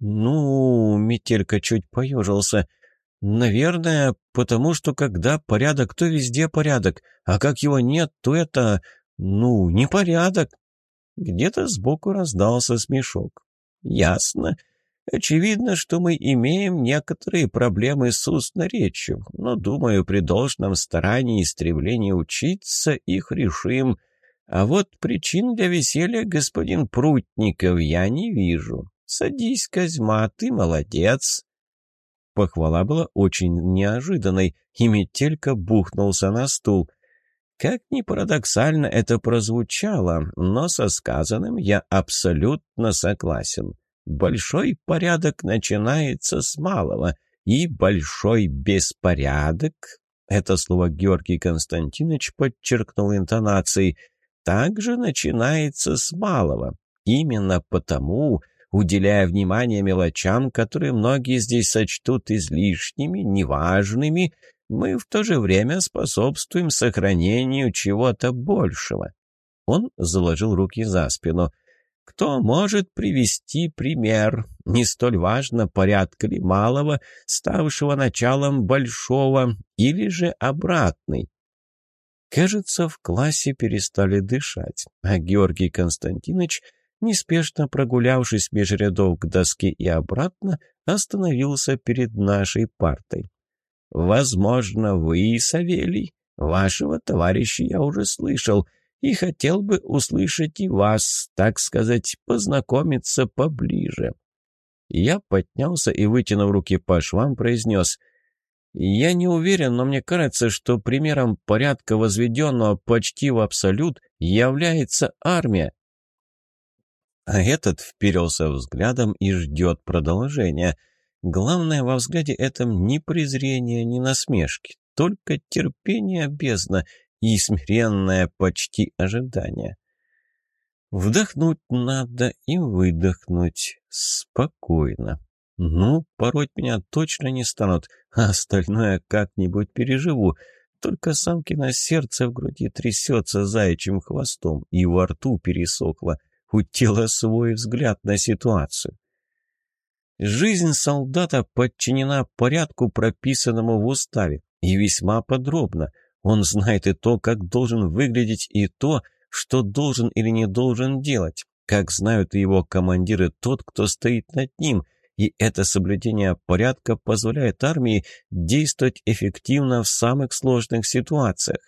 Ну, Метелька чуть поежился. «Наверное, потому что когда порядок, то везде порядок, а как его нет, то это, ну, не порядок». Где-то сбоку раздался смешок. «Ясно. Очевидно, что мы имеем некоторые проблемы с устной речью, но, думаю, при должном старании и стремлении учиться их решим. А вот причин для веселья, господин Прутников, я не вижу. Садись, Козьма, ты молодец». Похвала была очень неожиданной, и Метелька бухнулся на стул. Как ни парадоксально это прозвучало, но со сказанным я абсолютно согласен. Большой порядок начинается с малого, и большой беспорядок, это слово Георгий Константинович подчеркнул интонацией, также начинается с малого. Именно потому уделяя внимание мелочам, которые многие здесь сочтут излишними, неважными, мы в то же время способствуем сохранению чего-то большего. Он заложил руки за спину. Кто может привести пример? Не столь важно, порядка ли малого, ставшего началом большого, или же обратный. Кажется, в классе перестали дышать, а Георгий Константинович, неспешно прогулявшись меж рядов к доске и обратно, остановился перед нашей партой. «Возможно, вы, Савелий, вашего товарища я уже слышал, и хотел бы услышать и вас, так сказать, познакомиться поближе». Я поднялся и, вытянув руки по швам, произнес «Я не уверен, но мне кажется, что примером порядка, возведенного почти в абсолют, является армия». А этот вперился взглядом и ждет продолжения. Главное во взгляде этом ни презрения, ни насмешки, только терпение бездна и смиренное почти ожидание. Вдохнуть надо и выдохнуть спокойно. Ну, пороть меня точно не станут, а остальное как-нибудь переживу. Только самкино сердце в груди трясется заячьим хвостом и во рту пересохло. У тела свой взгляд на ситуацию. Жизнь солдата подчинена порядку, прописанному в уставе, и весьма подробно. Он знает и то, как должен выглядеть, и то, что должен или не должен делать, как знают его командиры тот, кто стоит над ним, и это соблюдение порядка позволяет армии действовать эффективно в самых сложных ситуациях.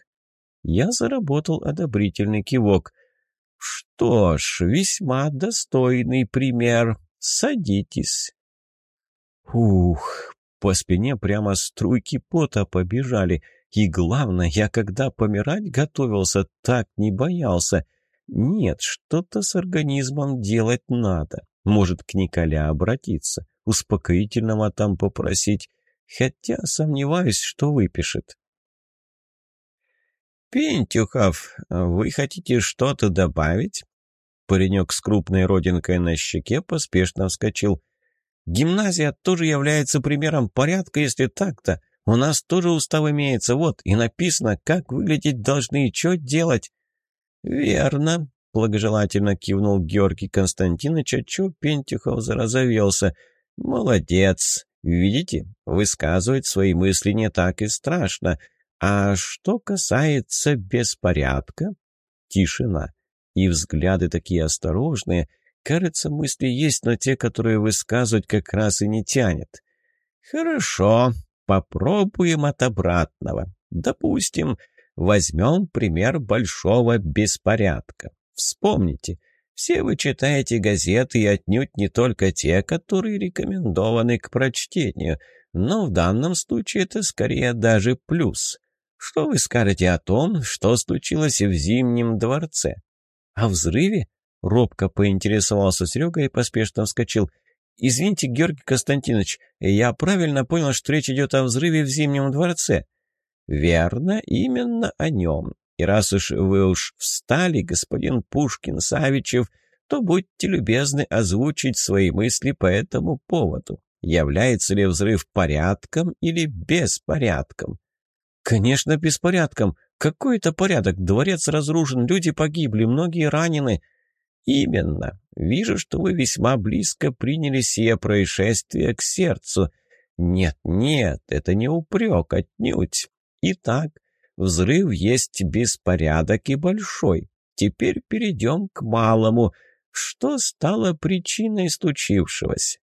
Я заработал одобрительный кивок. «Что ж, весьма достойный пример. Садитесь». Ух, по спине прямо струйки пота побежали. И главное, я когда помирать готовился, так не боялся. Нет, что-то с организмом делать надо. Может, к Николя обратиться, успокоительного там попросить. Хотя сомневаюсь, что выпишет. «Пентюхов, вы хотите что-то добавить?» Паренек с крупной родинкой на щеке поспешно вскочил. «Гимназия тоже является примером порядка, если так-то. У нас тоже устав имеется, вот, и написано, как выглядеть должны и что делать». «Верно», — благожелательно кивнул Георгий Константинович, отчего Пентюхов зарозовелся. «Молодец. Видите, высказывать свои мысли не так и страшно. А что касается беспорядка...» Тишина. И взгляды такие осторожные. Кажется, мысли есть, но те, которые высказывать, как раз и не тянет. «Хорошо», Попробуем от обратного. Допустим, возьмем пример большого беспорядка. Вспомните, все вы читаете газеты и отнюдь не только те, которые рекомендованы к прочтению, но в данном случае это скорее даже плюс. Что вы скажете о том, что случилось в Зимнем дворце? О взрыве? Робко поинтересовался Серега и поспешно вскочил. «Извините, Георгий Константинович, я правильно понял, что речь идет о взрыве в Зимнем дворце?» «Верно, именно о нем. И раз уж вы уж встали, господин Пушкин Савичев, то будьте любезны озвучить свои мысли по этому поводу. Является ли взрыв порядком или беспорядком?» «Конечно, беспорядком. Какой это порядок? Дворец разрушен, люди погибли, многие ранены». «Именно. Вижу, что вы весьма близко приняли сие происшествие к сердцу. Нет, нет, это не упрек, отнюдь. Итак, взрыв есть беспорядок и большой. Теперь перейдем к малому. Что стало причиной случившегося?»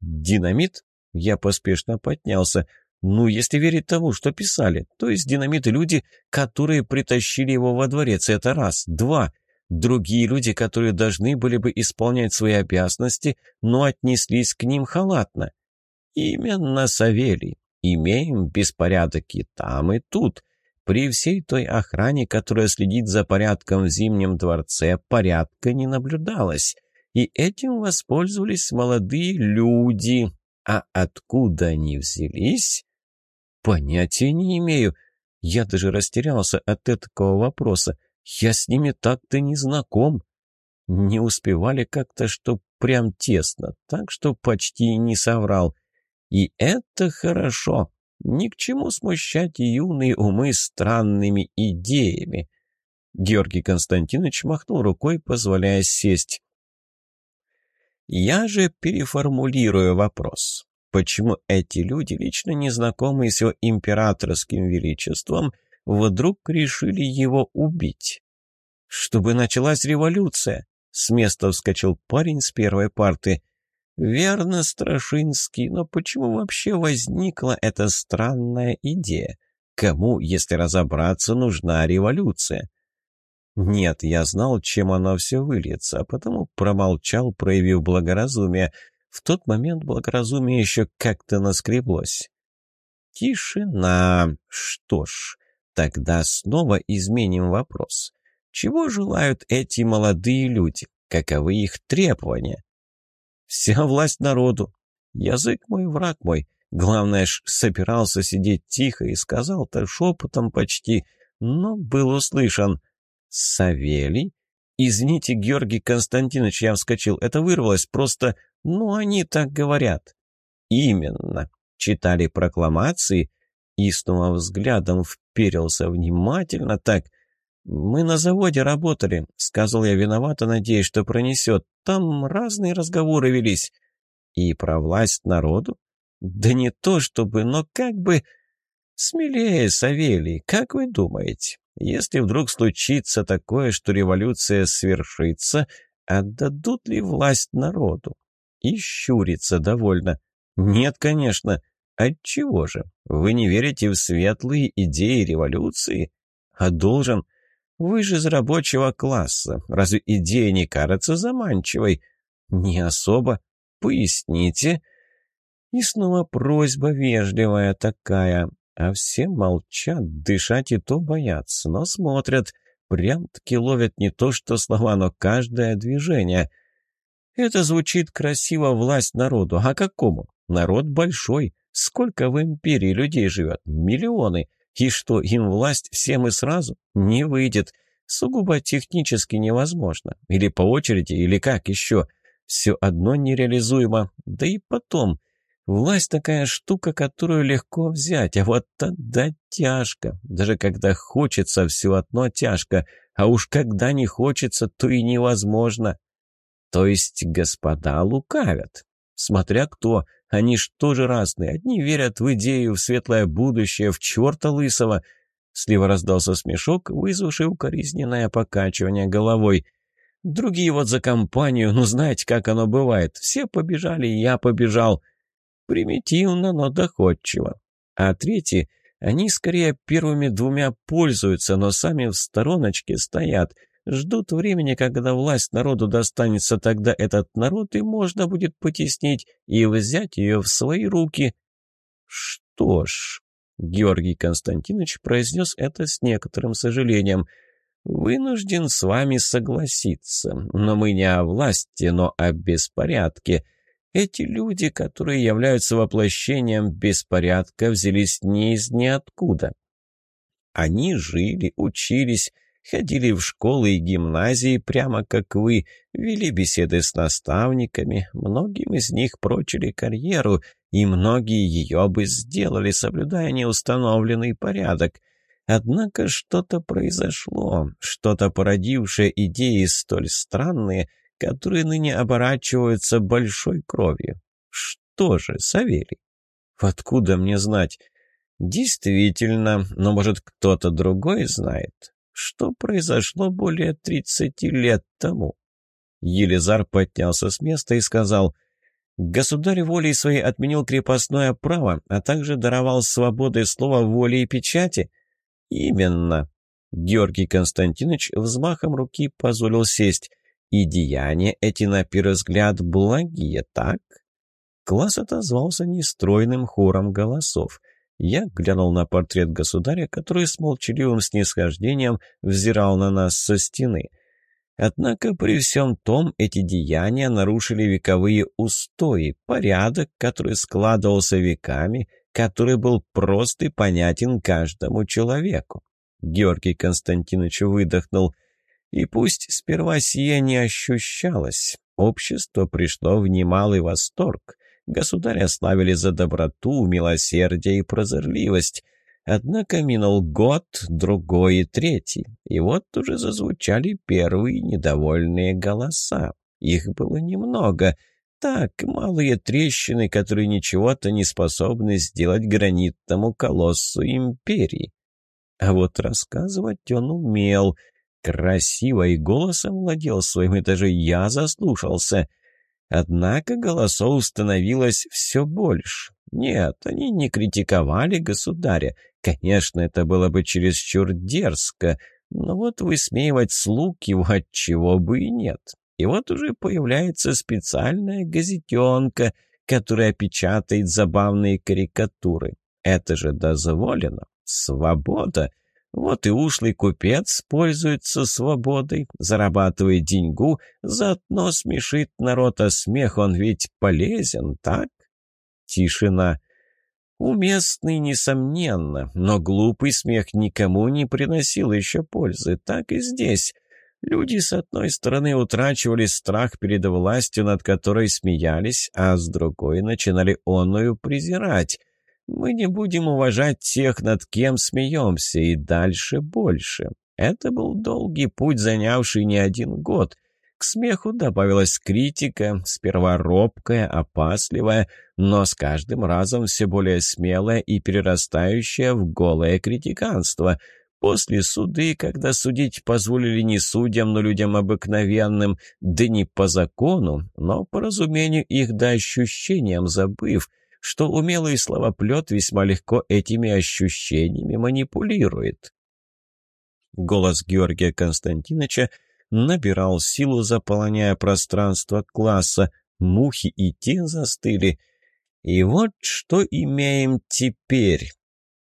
«Динамит?» Я поспешно поднялся. «Ну, если верить тому, что писали, то есть динамит и люди, которые притащили его во дворец, это раз. Два. Другие люди, которые должны были бы исполнять свои обязанности, но отнеслись к ним халатно. Именно, Савелий. Имеем беспорядок и там, и тут. При всей той охране, которая следит за порядком в Зимнем дворце, порядка не наблюдалось. И этим воспользовались молодые люди. А откуда они взялись? Понятия не имею. Я даже растерялся от этого вопроса. Я с ними так-то не знаком. Не успевали как-то, что прям тесно, так что почти не соврал. И это хорошо. Ни к чему смущать юные умы странными идеями. Георгий Константинович махнул рукой, позволяя сесть. Я же переформулирую вопрос. Почему эти люди, лично незнакомые с его императорским величеством, вдруг решили его убить? Чтобы началась революция. С места вскочил парень с первой парты. Верно, Страшинский, но почему вообще возникла эта странная идея? Кому, если разобраться, нужна революция? Нет, я знал, чем оно все выльется, а потому промолчал, проявив благоразумие. В тот момент благоразумие еще как-то наскреблось. Тишина. Что ж, тогда снова изменим вопрос. Чего желают эти молодые люди? Каковы их требования? Вся власть народу. Язык мой, враг мой. Главное ж, собирался сидеть тихо и сказал-то шепотом почти, но был услышан. «Савелий?» «Извините, Георгий Константинович, я вскочил. Это вырвалось просто... Ну, они так говорят». «Именно. Читали прокламации?» И снова взглядом вперился внимательно так. «Мы на заводе работали», — сказал я виновато, надеясь, что пронесет. «Там разные разговоры велись». «И про власть народу?» «Да не то чтобы, но как бы...» «Смелее, Савелий, как вы думаете?» Если вдруг случится такое, что революция свершится, отдадут ли власть народу? И щурится довольно. Нет, конечно. Отчего же? Вы не верите в светлые идеи революции? А должен. Вы же из рабочего класса. Разве идея не кажется заманчивой? Не особо. Поясните. И снова просьба вежливая такая. А все молчат, дышать и то боятся, но смотрят. Прям-таки ловят не то что слова, но каждое движение. Это звучит красиво власть народу. А какому? Народ большой. Сколько в империи людей живет? Миллионы. И что, им власть всем и сразу? Не выйдет. Сугубо технически невозможно. Или по очереди, или как еще. Все одно нереализуемо. Да и потом... Власть такая штука, которую легко взять, а вот тогда тяжко. Даже когда хочется, все одно тяжко. А уж когда не хочется, то и невозможно. То есть господа лукавят. Смотря кто. Они ж тоже разные. Одни верят в идею, в светлое будущее, в черта лысого. Слева раздался смешок, вызвавший укоризненное покачивание головой. Другие вот за компанию, ну знаете, как оно бывает. Все побежали, я побежал. Примитивно, но доходчиво. А третьи, они скорее первыми двумя пользуются, но сами в стороночке стоят, ждут времени, когда власть народу достанется, тогда этот народ и можно будет потеснить и взять ее в свои руки. Что ж, Георгий Константинович произнес это с некоторым сожалением. «Вынужден с вами согласиться, но мы не о власти, но о беспорядке». Эти люди, которые являются воплощением беспорядка, взялись не из ниоткуда. Они жили, учились, ходили в школы и гимназии, прямо как вы, вели беседы с наставниками, многим из них прочили карьеру, и многие ее бы сделали, соблюдая неустановленный порядок. Однако что-то произошло, что-то породившее идеи столь странные – которые ныне оборачиваются большой кровью. Что же, Савелий? Откуда мне знать? Действительно, но, может, кто-то другой знает, что произошло более тридцати лет тому. Елизар поднялся с места и сказал, «Государь волей своей отменил крепостное право, а также даровал свободы слова воли и печати». «Именно». Георгий Константинович взмахом руки позволил сесть. И деяния эти, на первый взгляд, благие, так? Класс отозвался нестройным хором голосов. Я глянул на портрет государя, который с молчаливым снисхождением взирал на нас со стены. Однако при всем том эти деяния нарушили вековые устои, порядок, который складывался веками, который был прост и понятен каждому человеку. Георгий Константинович выдохнул – и пусть сперва сие не ощущалось, общество пришло в немалый восторг. Государя славили за доброту, милосердие и прозорливость. Однако минул год, другой и третий, и вот уже зазвучали первые недовольные голоса. Их было немного, так, малые трещины, которые ничего-то не способны сделать гранитному колоссу империи. А вот рассказывать он умел. Красиво и голосом владел своим, это же я заслушался. Однако голосов становилось все больше. Нет, они не критиковали государя. Конечно, это было бы чересчур дерзко, но вот высмеивать слуг его отчего бы и нет. И вот уже появляется специальная газетенка, которая печатает забавные карикатуры. Это же дозволено. Свобода. Вот и ушлый купец пользуется свободой, зарабатывает деньгу, заодно смешит народ, а смех он ведь полезен, так? Тишина. Уместный, несомненно, но глупый смех никому не приносил еще пользы, так и здесь. Люди, с одной стороны, утрачивали страх перед властью, над которой смеялись, а с другой начинали онную презирать. Мы не будем уважать тех, над кем смеемся, и дальше больше. Это был долгий путь, занявший не один год. К смеху добавилась критика, сперва робкая, опасливая, но с каждым разом все более смелая и перерастающая в голое критиканство — После суды, когда судить позволили не судьям, но людям обыкновенным, да не по закону, но по разумению их да ощущениям забыв, что умелый словоплет весьма легко этими ощущениями манипулирует. Голос Георгия Константиновича набирал силу, заполоняя пространство класса. Мухи и те застыли. И вот что имеем теперь.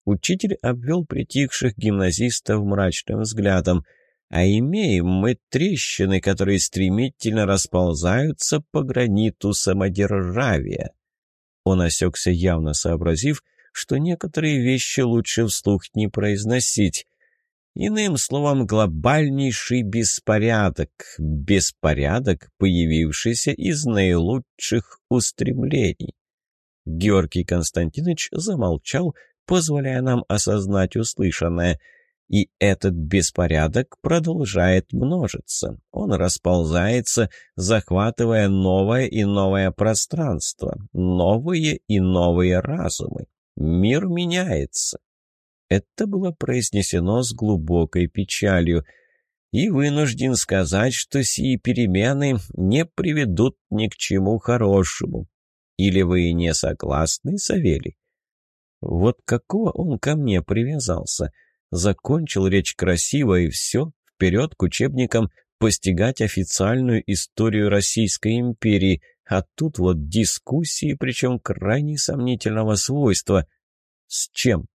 Учитель обвел притихших гимназистов мрачным взглядом. А имеем мы трещины, которые стремительно расползаются по граниту самодержавия. Он осекся, явно сообразив, что некоторые вещи лучше вслух не произносить. Иным словом, глобальнейший беспорядок. Беспорядок, появившийся из наилучших устремлений. Георгий Константинович замолчал, позволяя нам осознать услышанное. И этот беспорядок продолжает множиться. Он расползается, захватывая новое и новое пространство, новые и новые разумы. Мир меняется. Это было произнесено с глубокой печалью. И вынужден сказать, что сии перемены не приведут ни к чему хорошему. Или вы не согласны, Савелий? Вот какого он ко мне привязался. Закончил речь красиво и все, вперед к учебникам постигать официальную историю Российской империи, а тут вот дискуссии, причем крайне сомнительного свойства. С чем?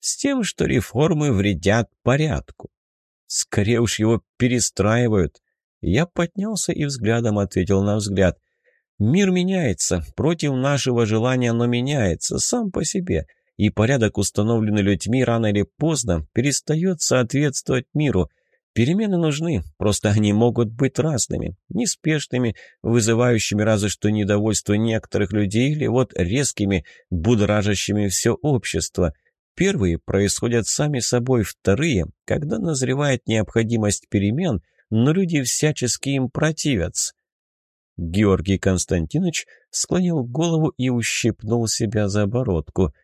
С тем, что реформы вредят порядку. Скорее уж его перестраивают. Я поднялся и взглядом ответил на взгляд. Мир меняется, против нашего желания, но меняется, сам по себе — и порядок, установленный людьми, рано или поздно перестает соответствовать миру. Перемены нужны, просто они могут быть разными, неспешными, вызывающими разве что недовольство некоторых людей или вот резкими, будоражащими все общество. Первые происходят сами собой, вторые, когда назревает необходимость перемен, но люди всячески им противятся. Георгий Константинович склонил голову и ущипнул себя за бородку.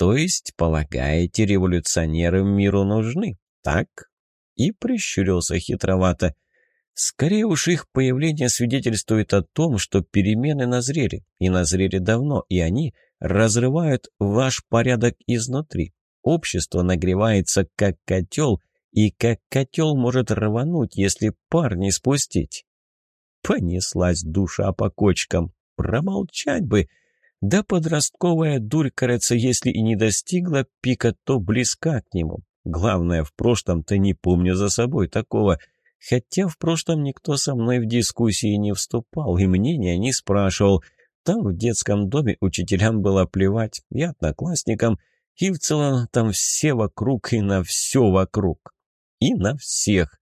То есть, полагаете, революционеры миру нужны, так? И прищурился хитровато. Скорее уж их появление свидетельствует о том, что перемены назрели, и назрели давно, и они разрывают ваш порядок изнутри. Общество нагревается как котел, и как котел может рвануть, если пар не спустить. Понеслась душа по кочкам. Промолчать бы, да подростковая дурь, кажется, если и не достигла пика, то близка к нему. Главное, в прошлом-то не помню за собой такого. Хотя в прошлом никто со мной в дискуссии не вступал и мнения не спрашивал. Там в детском доме учителям было плевать, и одноклассникам, и в целом там все вокруг и на все вокруг. И на всех.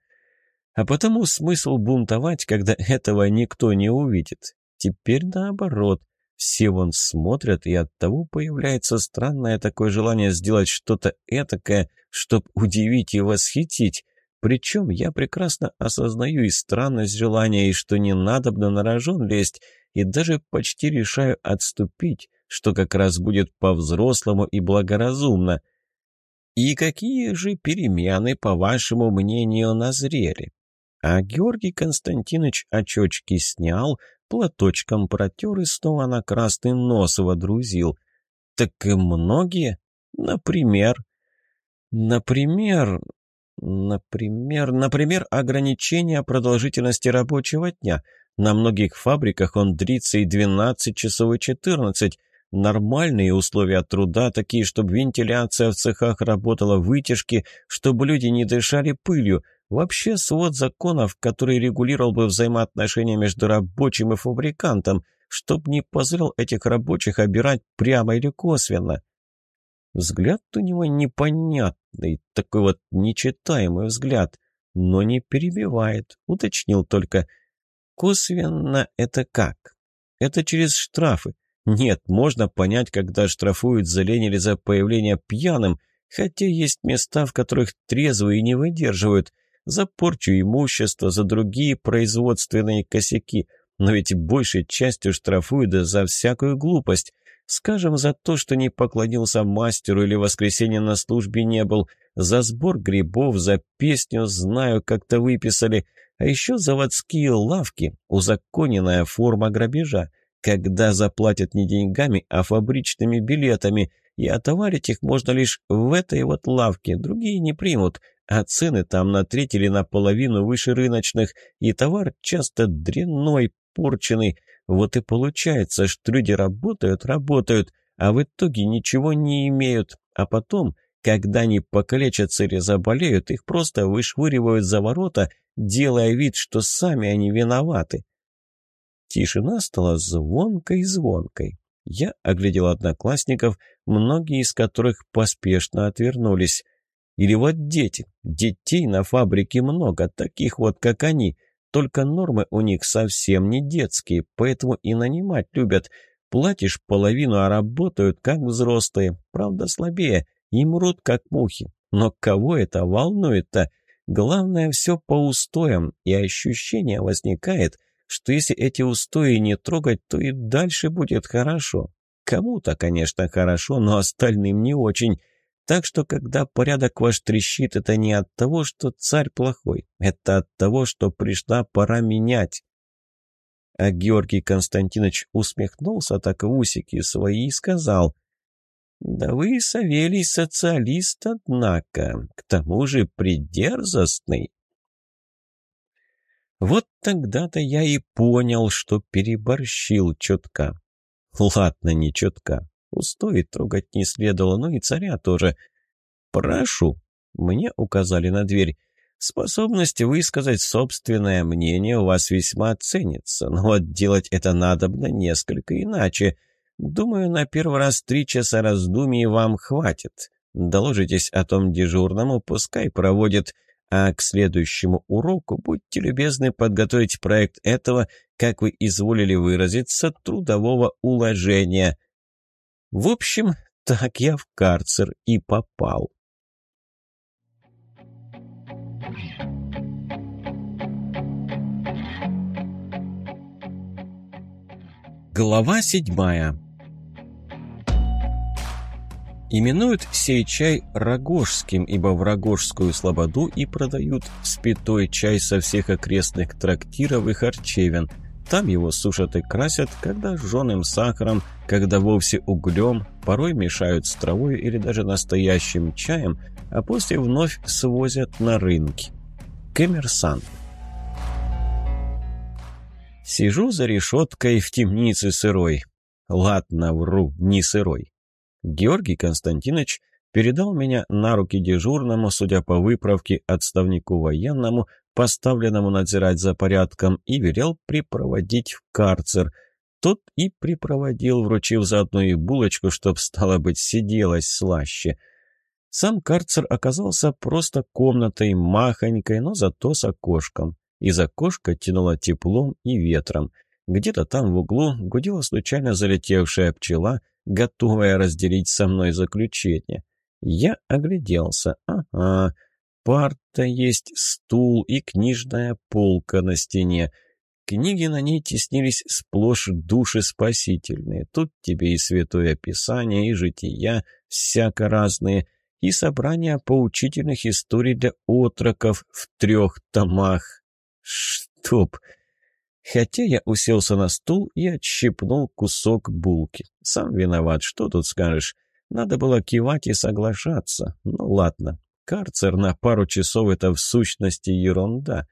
А потому смысл бунтовать, когда этого никто не увидит. Теперь наоборот. Все вон смотрят, и оттого появляется странное такое желание сделать что-то этакое, чтоб удивить и восхитить. Причем я прекрасно осознаю и странность желания, и что не надо бы на рожон лезть, и даже почти решаю отступить, что как раз будет по-взрослому и благоразумно. И какие же перемены, по вашему мнению, назрели? А Георгий Константинович очечки снял, платочком протер и снова на красный нос водрузил. Так и многие. Например... Например... Например... Например, ограничение продолжительности рабочего дня. На многих фабриках он длится и 12 часов, и 14. Нормальные условия труда, такие, чтобы вентиляция в цехах работала, вытяжки, чтобы люди не дышали пылью – Вообще свод законов, который регулировал бы взаимоотношения между рабочим и фабрикантом, чтоб не позволил этих рабочих обирать прямо или косвенно. Взгляд у него непонятный, такой вот нечитаемый взгляд, но не перебивает, уточнил только. Косвенно это как? Это через штрафы. Нет, можно понять, когда штрафуют за лень или за появление пьяным, хотя есть места, в которых трезвые не выдерживают – за порчу имущества, за другие производственные косяки, но ведь большей частью штрафуют за всякую глупость. Скажем, за то, что не поклонился мастеру или воскресенье на службе не был, за сбор грибов, за песню «Знаю, как-то выписали», а еще заводские лавки, узаконенная форма грабежа, когда заплатят не деньгами, а фабричными билетами, и отоварить их можно лишь в этой вот лавке, другие не примут, а цены там на треть или наполовину выше рыночных, и товар часто дрянной, порченый. Вот и получается, что люди работают, работают, а в итоге ничего не имеют, а потом, когда они покалечатся или заболеют, их просто вышвыривают за ворота, делая вид, что сами они виноваты. Тишина стала звонкой-звонкой. Я оглядел одноклассников, многие из которых поспешно отвернулись. Или вот дети. Детей на фабрике много, таких вот, как они. Только нормы у них совсем не детские, поэтому и нанимать любят. Платишь половину, а работают как взрослые. Правда, слабее. И мрут, как мухи. Но кого это волнует-то? Главное, все по устоям, и ощущение возникает, что если эти устои не трогать, то и дальше будет хорошо. Кому-то, конечно, хорошо, но остальным не очень. Так что, когда порядок ваш трещит, это не от того, что царь плохой, это от того, что пришла пора менять. А Георгий Константинович усмехнулся так в усики свои и сказал, «Да вы, Савелий, социалист, однако, к тому же придерзостный». Вот тогда-то я и понял, что переборщил четко. Ладно, не четко. Устои трогать не следовало, но и царя тоже. «Прошу», — мне указали на дверь. «Способность высказать собственное мнение у вас весьма ценится, но вот делать это надобно несколько иначе. Думаю, на первый раз три часа раздумий вам хватит. Доложитесь о том дежурному, пускай проводит, а к следующему уроку будьте любезны подготовить проект этого, как вы изволили выразиться, трудового уложения». В общем, так я в карцер и попал. Глава седьмая Именуют сей чай рогожским, ибо в рогожскую слободу и продают спитой чай со всех окрестных трактиров и харчевин – там его сушат и красят, когда жженым сахаром, когда вовсе углем, порой мешают с травой или даже настоящим чаем, а после вновь свозят на рынки. Коммерсант. Сижу за решеткой в темнице сырой. Ладно, вру, не сырой. Георгий Константинович передал меня на руки дежурному, судя по выправке, отставнику военному, поставленному надзирать за порядком, и велел припроводить в карцер. Тот и припроводил, вручив заодно и булочку, чтоб, стало быть, сиделось слаще. Сам карцер оказался просто комнатой, махонькой, но зато с окошком. Из окошка тянуло теплом и ветром. Где-то там в углу гудела случайно залетевшая пчела, готовая разделить со мной заключение. Я огляделся. Ага, парта есть, стул и книжная полка на стене. Книги на ней теснились сплошь души спасительные. Тут тебе и Святое Писание, и жития всяко разные, и собрания поучительных историй для отроков в трех томах. Чтоб... Хотя я уселся на стул и отщипнул кусок булки. Сам виноват, что тут скажешь. Надо было кивать и соглашаться. Ну ладно, карцер на пару часов — это в сущности ерунда.